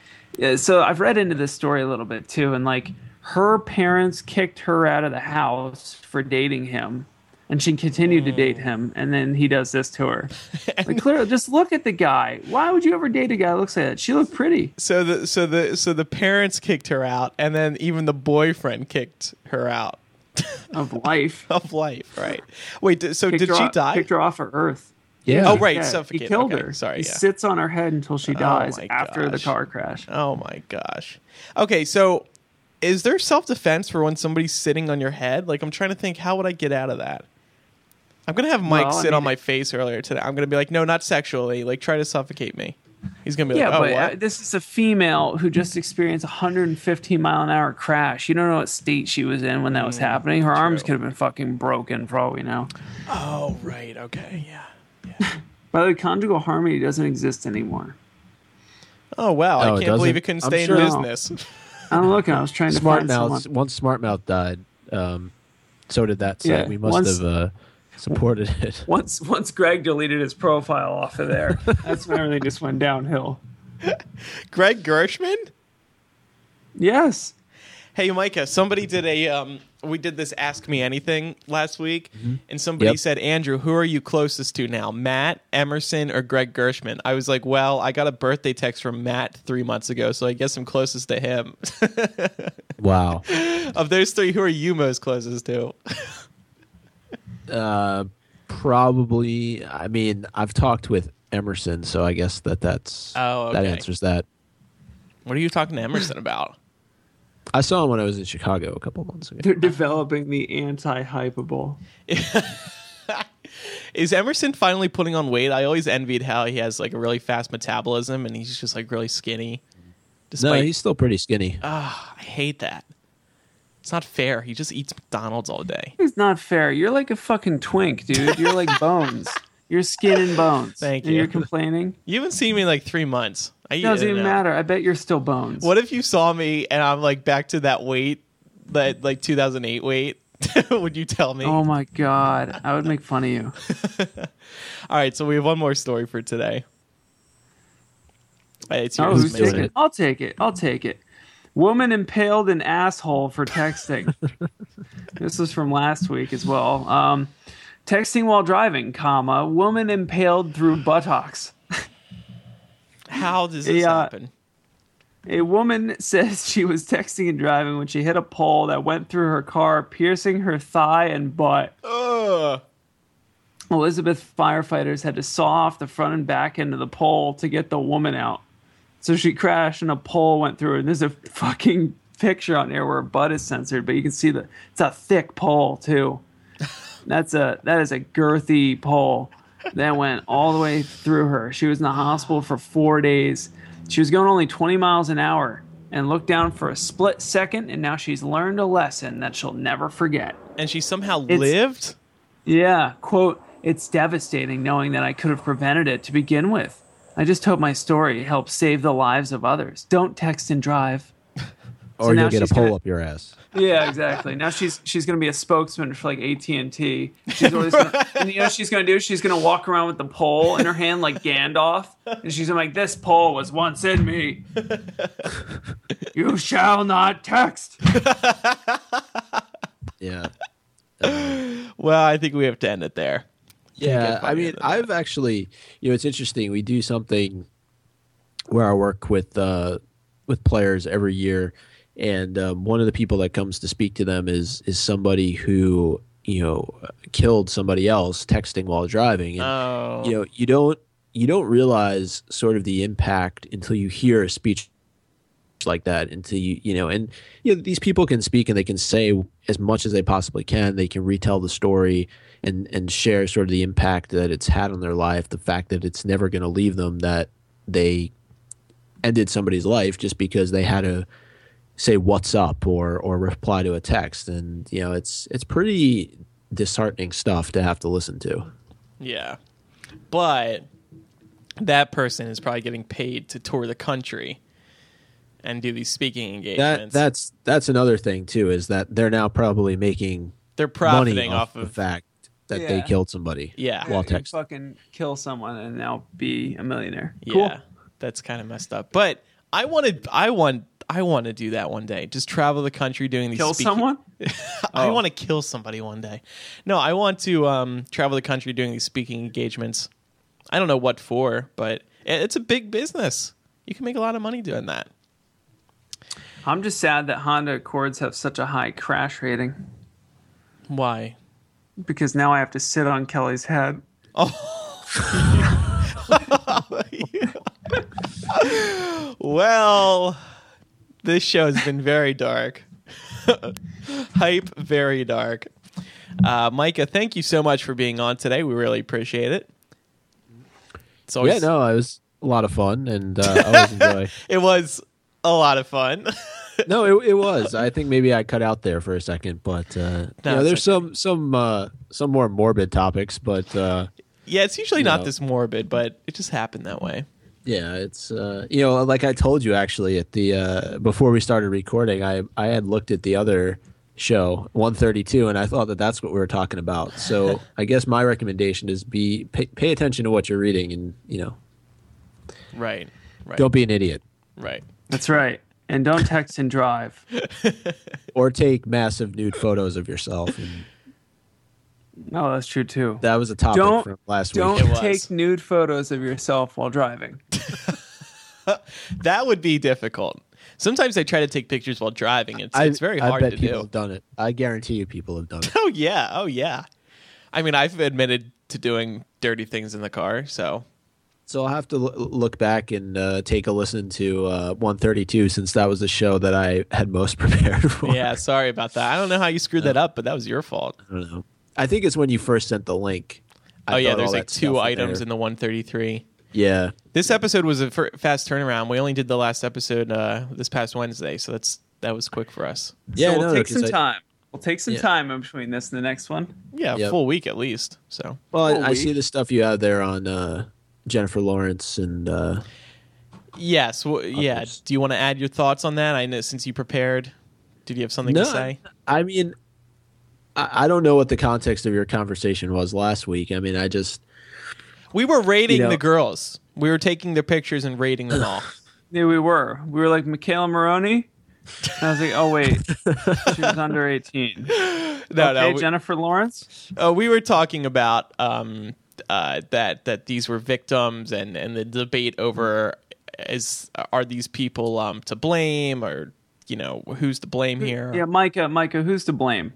so I've read into this story a little bit too, and like, her parents kicked her out of the house for dating him, and she continued to date mm. him, and then he does this to her. [laughs] like, clearly, just look at the guy. Why would you ever date a guy that looks like that? She looked pretty. So the so the so the parents kicked her out, and then even the boyfriend kicked her out Of [laughs] life. of life. Right? Wait. So Kicked did she off- die? Kicked her off of Earth. Yeah. Oh right, Yeah, suffocate. He killed Okay, her. Sorry. He yeah. sits on her head until she oh dies my after the car crash. Oh my gosh. Okay, so is there self defense for when somebody's sitting on your head? Like I'm trying to think, how would I get out of that? I'm gonna have Mike Well, I sit on my face earlier today. I'm gonna be like, no, not sexually. Like try to suffocate me. He's gonna be Yeah, like, oh but uh, this is a female who just experienced a 115 mile an hour crash. You don't know what state she was in when that was happening. Her arms Mm, could have been fucking broken for all we know. oh right, okay, yeah. [laughs] By the way, conjugal harmony doesn't exist anymore. Oh wow, Oh, I can't believe it couldn't I'm stay sure- in business. I'm looking. I was trying to Smart find Mouth. someone. Once Smart Mouth died, um, so did that site. Yeah, we must once- have uh, supported it. [laughs] Once once Greg deleted his profile off of there, [laughs] that's when everything just went downhill. [laughs] Greg Gershman? Yes. Hey Micah, somebody did a um we did this ask me anything last week and somebody Yep. said, "Andrew, who are you closest to now? Matt, Emerson or Greg Gershman?" I was like, "Well, I got a birthday text from Matt 3 months ago, so I guess I'm closest to him." Wow. of those three, who are you most closest to? Uh, probably. I mean, I've talked with Emerson, so I guess that that's Oh, that answers that. What are you talking to Emerson about? I saw him when I was in Chicago a couple months ago. They're developing the anti-hypable. [laughs] Is Emerson finally putting on weight? I always envied how he has like a really fast metabolism and he's just like really skinny. No, he's still pretty skinny. Ah, I hate that. It's not fair. He just eats McDonald's all day. It's not fair. You're like a fucking twink, dude. You're like [laughs] bones. You're skin and bones. Thank and you. You're complaining. [laughs] You haven't seen me in like three months. I It doesn't even matter. I bet you're still bones. What if you saw me and I'm like back to that weight, that like 2008 weight? [laughs] Would you tell me? Oh my god, I would make fun of you. All right, so we have one more story for today. All right, it's Oh, yours. who's doing taking it? it? I'll take it. I'll take it. Woman impaled an asshole for texting. [laughs] this was from last week as well. Um, texting while driving, comma. Woman impaled through buttocks. How does this Yeah. happen? A woman [laughs] says she was texting and driving when she hit a pole that went through her car, piercing her thigh and butt. Ugh. Elizabeth firefighters had to saw off the front and back end of the pole to get the woman out. So she crashed and a pole went through her. And there's a fucking picture on there where her butt is censored, but you can see the it's a thick pole too. [laughs] That's a that is a girthy pole that went all the way through her. She was in the hospital for four days. She was going only 20 miles an hour and looked down for a split second, and now she's learned a lesson that she'll never forget. And she somehow It's- lived? Yeah, quote, it's devastating knowing that I could have prevented it to begin with. I just hope my story helps save the lives of others. Don't text and drive. [laughs] or now you'll get a she's pole gonna- up your ass. Yeah, exactly. now she's she's gonna be a spokesman for like AT and T. She's always gonna, and you know what she's gonna do? She's gonna walk around with the pole in her hand like Gandalf, and she's gonna be like, "This pole was once in me. you shall not text." [laughs] Yeah. Well, I think we have to end it there. Yeah, I mean. I've actually, you know, it's interesting. We do something where I work with uh, with players every year, and um, one of the people that comes to speak to them is is somebody who you know killed somebody else texting while driving, and Oh. you know, you don't you don't realize sort of the impact until you hear a speech like that until you you know and you know these people can speak and they can say as much as they possibly can they can retell the story and and share sort of the impact that it's had on their life the fact that it's never going to leave them that they ended somebody's life just because they had to say what's up or or reply to a text and you know it's it's pretty disheartening stuff to have to listen to Yeah. But that person is probably getting paid to tour the country and do these speaking that engagements. that's that's another thing too is that they're now probably making They're profiting off, off the of fact that they killed somebody Yeah. while You texting. fucking kill someone and now be a millionaire. Yeah. That's kind of messed up. But I wanted I want I want to do that one day. Just travel the country doing these Kill speaking- someone? [laughs] I Oh. want to kill somebody one day. No, I want to um, travel the country doing these speaking engagements. I don't know what for, but it's a big business. You can make a lot of money doing that. I'm just sad that Honda Accords have such a high crash rating Why? Because now I have to sit on Kelly's head. Oh. [laughs] Well, this show has been very dark. [laughs] Hype, very dark. Uh, Micah, thank you so much for being on today. We really appreciate it. It's always, yeah, no, it was a lot of fun, and uh, I always [laughs] enjoy. It was a lot of fun. [laughs] No, it, it was. I think maybe I cut out there for a second, but uh, [laughs] No, you know, there's okay. some some uh, some more morbid topics, but uh, yeah, it's usually not No. this morbid, but it just happened that way. yeah, it's uh, you know, like I told you actually at the uh, before we started recording, I I had looked at the other show 132 and I thought that that's what we were talking about. So [laughs] I guess my recommendation is be pay, pay attention to what you're reading and you know Right. Right. don't be an idiot right. That's right. And don't text and drive. [laughs] or take massive nude photos of yourself. And No, that's true too. that was a topic Don't- from last Don't week. was. take nude photos of yourself while driving. [laughs] That would be difficult. Sometimes I try to take pictures while driving. It's, I, it's very I hard bet to people do. have done it. I guarantee you, people have done it. [laughs] Oh yeah, oh yeah. I mean, I've admitted to doing dirty things in the car, so So I'll have to l- look back and uh, take a listen to uh, 132 since that was the show that I had most [laughs] prepared for. yeah. Sorry about that. I don't know how you screwed that up, but that was your fault. I don't know. I think it's when you first sent the link. I oh yeah, there's like two items there. in the 133. Yeah. This episode was a f- fast turnaround. We only did the last episode uh, this past Wednesday, so that's that was quick for us. Yeah, so we'll no, take 'cause some I- time. We'll take some Yeah. time in between this and the next one. Yeah, Yep. full week at least. So Well, I, I see the stuff you have there on uh, Jennifer Lawrence and uh, yes, well, yeah. Others. Do you want to add your thoughts on that? I know since you prepared, did you have something no, to say? I mean, I, I don't know what the context of your conversation was last week. I mean, I just We were rating You know- the girls. We were taking their pictures and rating them all. [sighs] Yeah, we were. We were like McKayla Maroney. I was like, oh wait, she was under eighteen. [laughs] No, okay, no. we- Jennifer Lawrence. Uh, we were talking about um, uh, that that these were victims and, and the debate over is are these people um, to blame or you know who's to blame here? Yeah, Micah, Micah, who's to blame?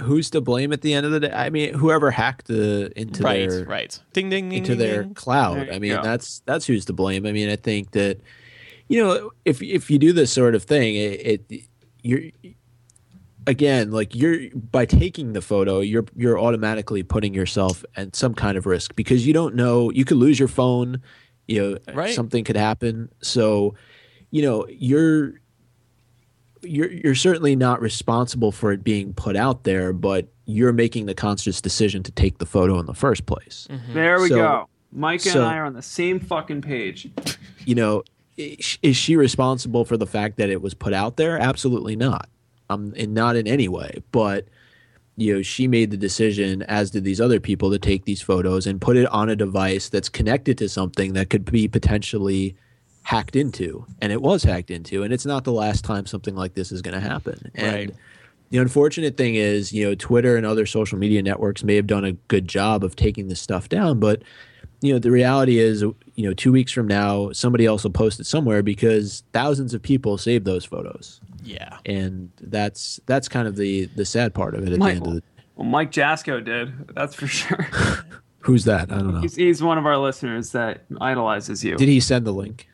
Who's to blame at the end of the day? I mean, whoever hacked the into right, their right. Ding ding ding into ding, their ding. cloud. I mean, go. that's that's who's to blame. I mean, I think that you know if if you do this sort of thing, it, it you're again like you're by taking the photo, you're you're automatically putting yourself at some kind of risk because you don't know you could lose your phone. You know, Right. something could happen. So, you know, you're you're you're certainly not responsible for it being put out there, but you're making the conscious decision to take the photo in the first place. Mm-hmm. There we So- go. Micah so- and I are on the same fucking page. You know, is is she responsible for the fact that it was put out there? Absolutely not. Um, and not in any way. But you know, she made the decision, as did these other people, to take these photos and put it on a device that's connected to something that could be potentially hacked into, and it was hacked into, and it's not the last time something like this is going to happen. And Right. the unfortunate thing is, you know, Twitter and other social media networks may have done a good job of taking this stuff down, but you know, the reality is, you know, two weeks from now, somebody else will post it somewhere because thousands of people saved those photos, Yeah. and that's that's kind of the the sad part of it. At Mike, the end of the, well, Mike Jasko did. That's for sure. [laughs] who's that? I don't know. he's, he's one of our listeners that idolizes you. Did he send the link?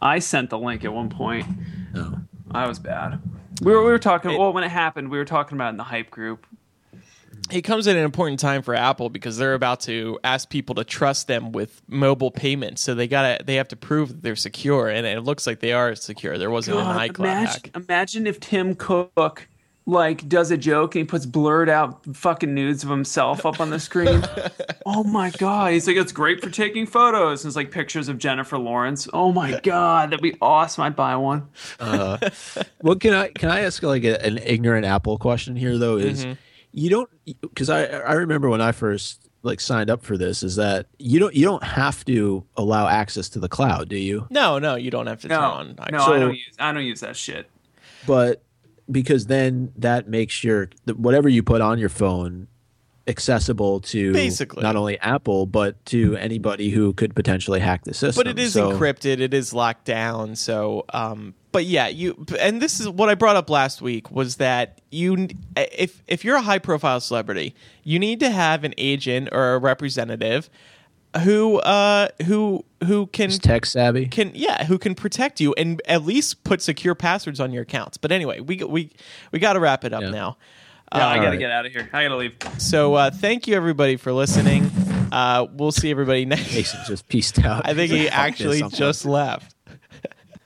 I sent the link at one point. No. I was bad. We were, we were talking. It- well, when it happened, we were talking about it in the hype group. It comes at an important time for Apple because they're about to ask people to trust them with mobile payments. So they gotta they have to prove that they're secure, and it looks like they are secure. There wasn't an God, iCloud imagine, hack. imagine if Tim Cook like does a joke and he puts blurred out fucking nudes of himself up on the screen. [laughs] oh my god! He's like, it's great for taking photos. And it's like pictures of Jennifer Lawrence. Oh my god, that'd be awesome. I'd buy one. uh, Well, can I can I ask like a, an ignorant Apple question here though? Is you don't because I I remember when I first like signed up for this is that you don't you don't have to allow access to the cloud, do you? No, no, you don't have to turn No, on. no, iCloud. I don't use. I don't use that shit. But because then that makes your whatever you put on your phone accessible to Basically. not only Apple but to anybody who could potentially hack the system. but it is So- encrypted it is locked down so um but yeah you and this is what i brought up last week was that you if if you're a high profile celebrity you need to have an agent or a representative who uh who who can tech savvy. can yeah who can protect you and at least put secure passwords on your accounts but anyway we we we got to wrap it up Yeah. now Yeah, I gotta right. get out of here. I gotta leave. so uh thank you everybody for listening uh we'll see everybody next Mason just pieced out. [laughs] I think He's he like, actually just left.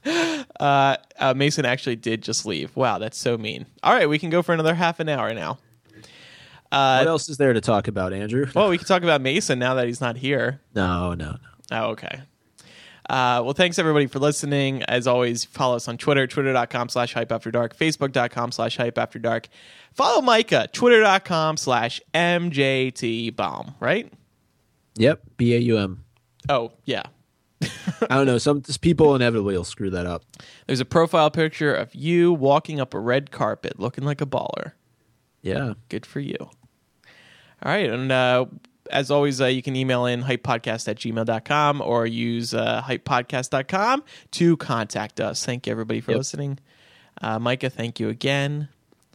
[laughs] uh, uh, Mason actually did just leave. Wow, that's so mean. All right, we can go for another half an hour now. what else is there to talk about, Andrew? Well, we can talk about Mason now that he's not here. No, no, no. Oh, okay. Uh, well, thanks everybody for listening. As always, follow us on Twitter, twitter.com slash hype after dark, facebook.com slash hype after dark. Follow Micah, twitter.com slash MJT bomb, right? Yep, B A U M. Oh, yeah. [laughs] I don't know. Some people inevitably will screw that up. There's a profile picture of you walking up a red carpet looking like a baller. Yeah. Good for you. All right. And uh, as always, uh, you can email in hypepodcast at gmail.com or use uh, hypepodcast.com to contact us. Thank you, everybody, for Yep. listening. Uh, Micah, thank you again.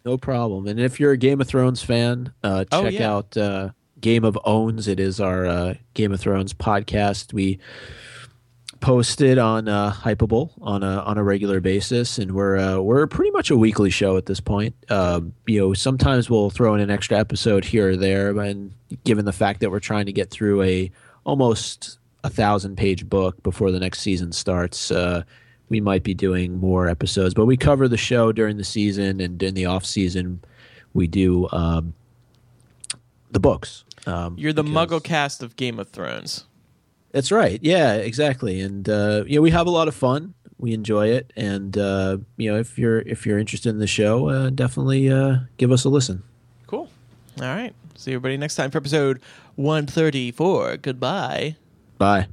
No problem. And if you're a Game of Thrones fan, uh, Oh, check yeah. out uh, Game of Owns. It is our uh, Game of Thrones podcast. We post it on uh, Hypable on a on a regular basis, and we're uh, we're pretty much a weekly show at this point. Uh, you know, sometimes we'll throw in an extra episode here or there, and given the fact that we're trying to get through a almost a thousand page book before the next season starts. Uh, we might be doing more episodes, but we cover the show during the season and in the off season, we do um, the books. Um, You're the because- Muggle cast of Game of Thrones. That's right. Yeah, exactly. And uh, you know, we have a lot of fun. We enjoy it, and uh, you know, if you're if you're interested in the show, uh, definitely uh, give us a listen. Cool. All right. See everybody next time for episode 134. Goodbye. Bye.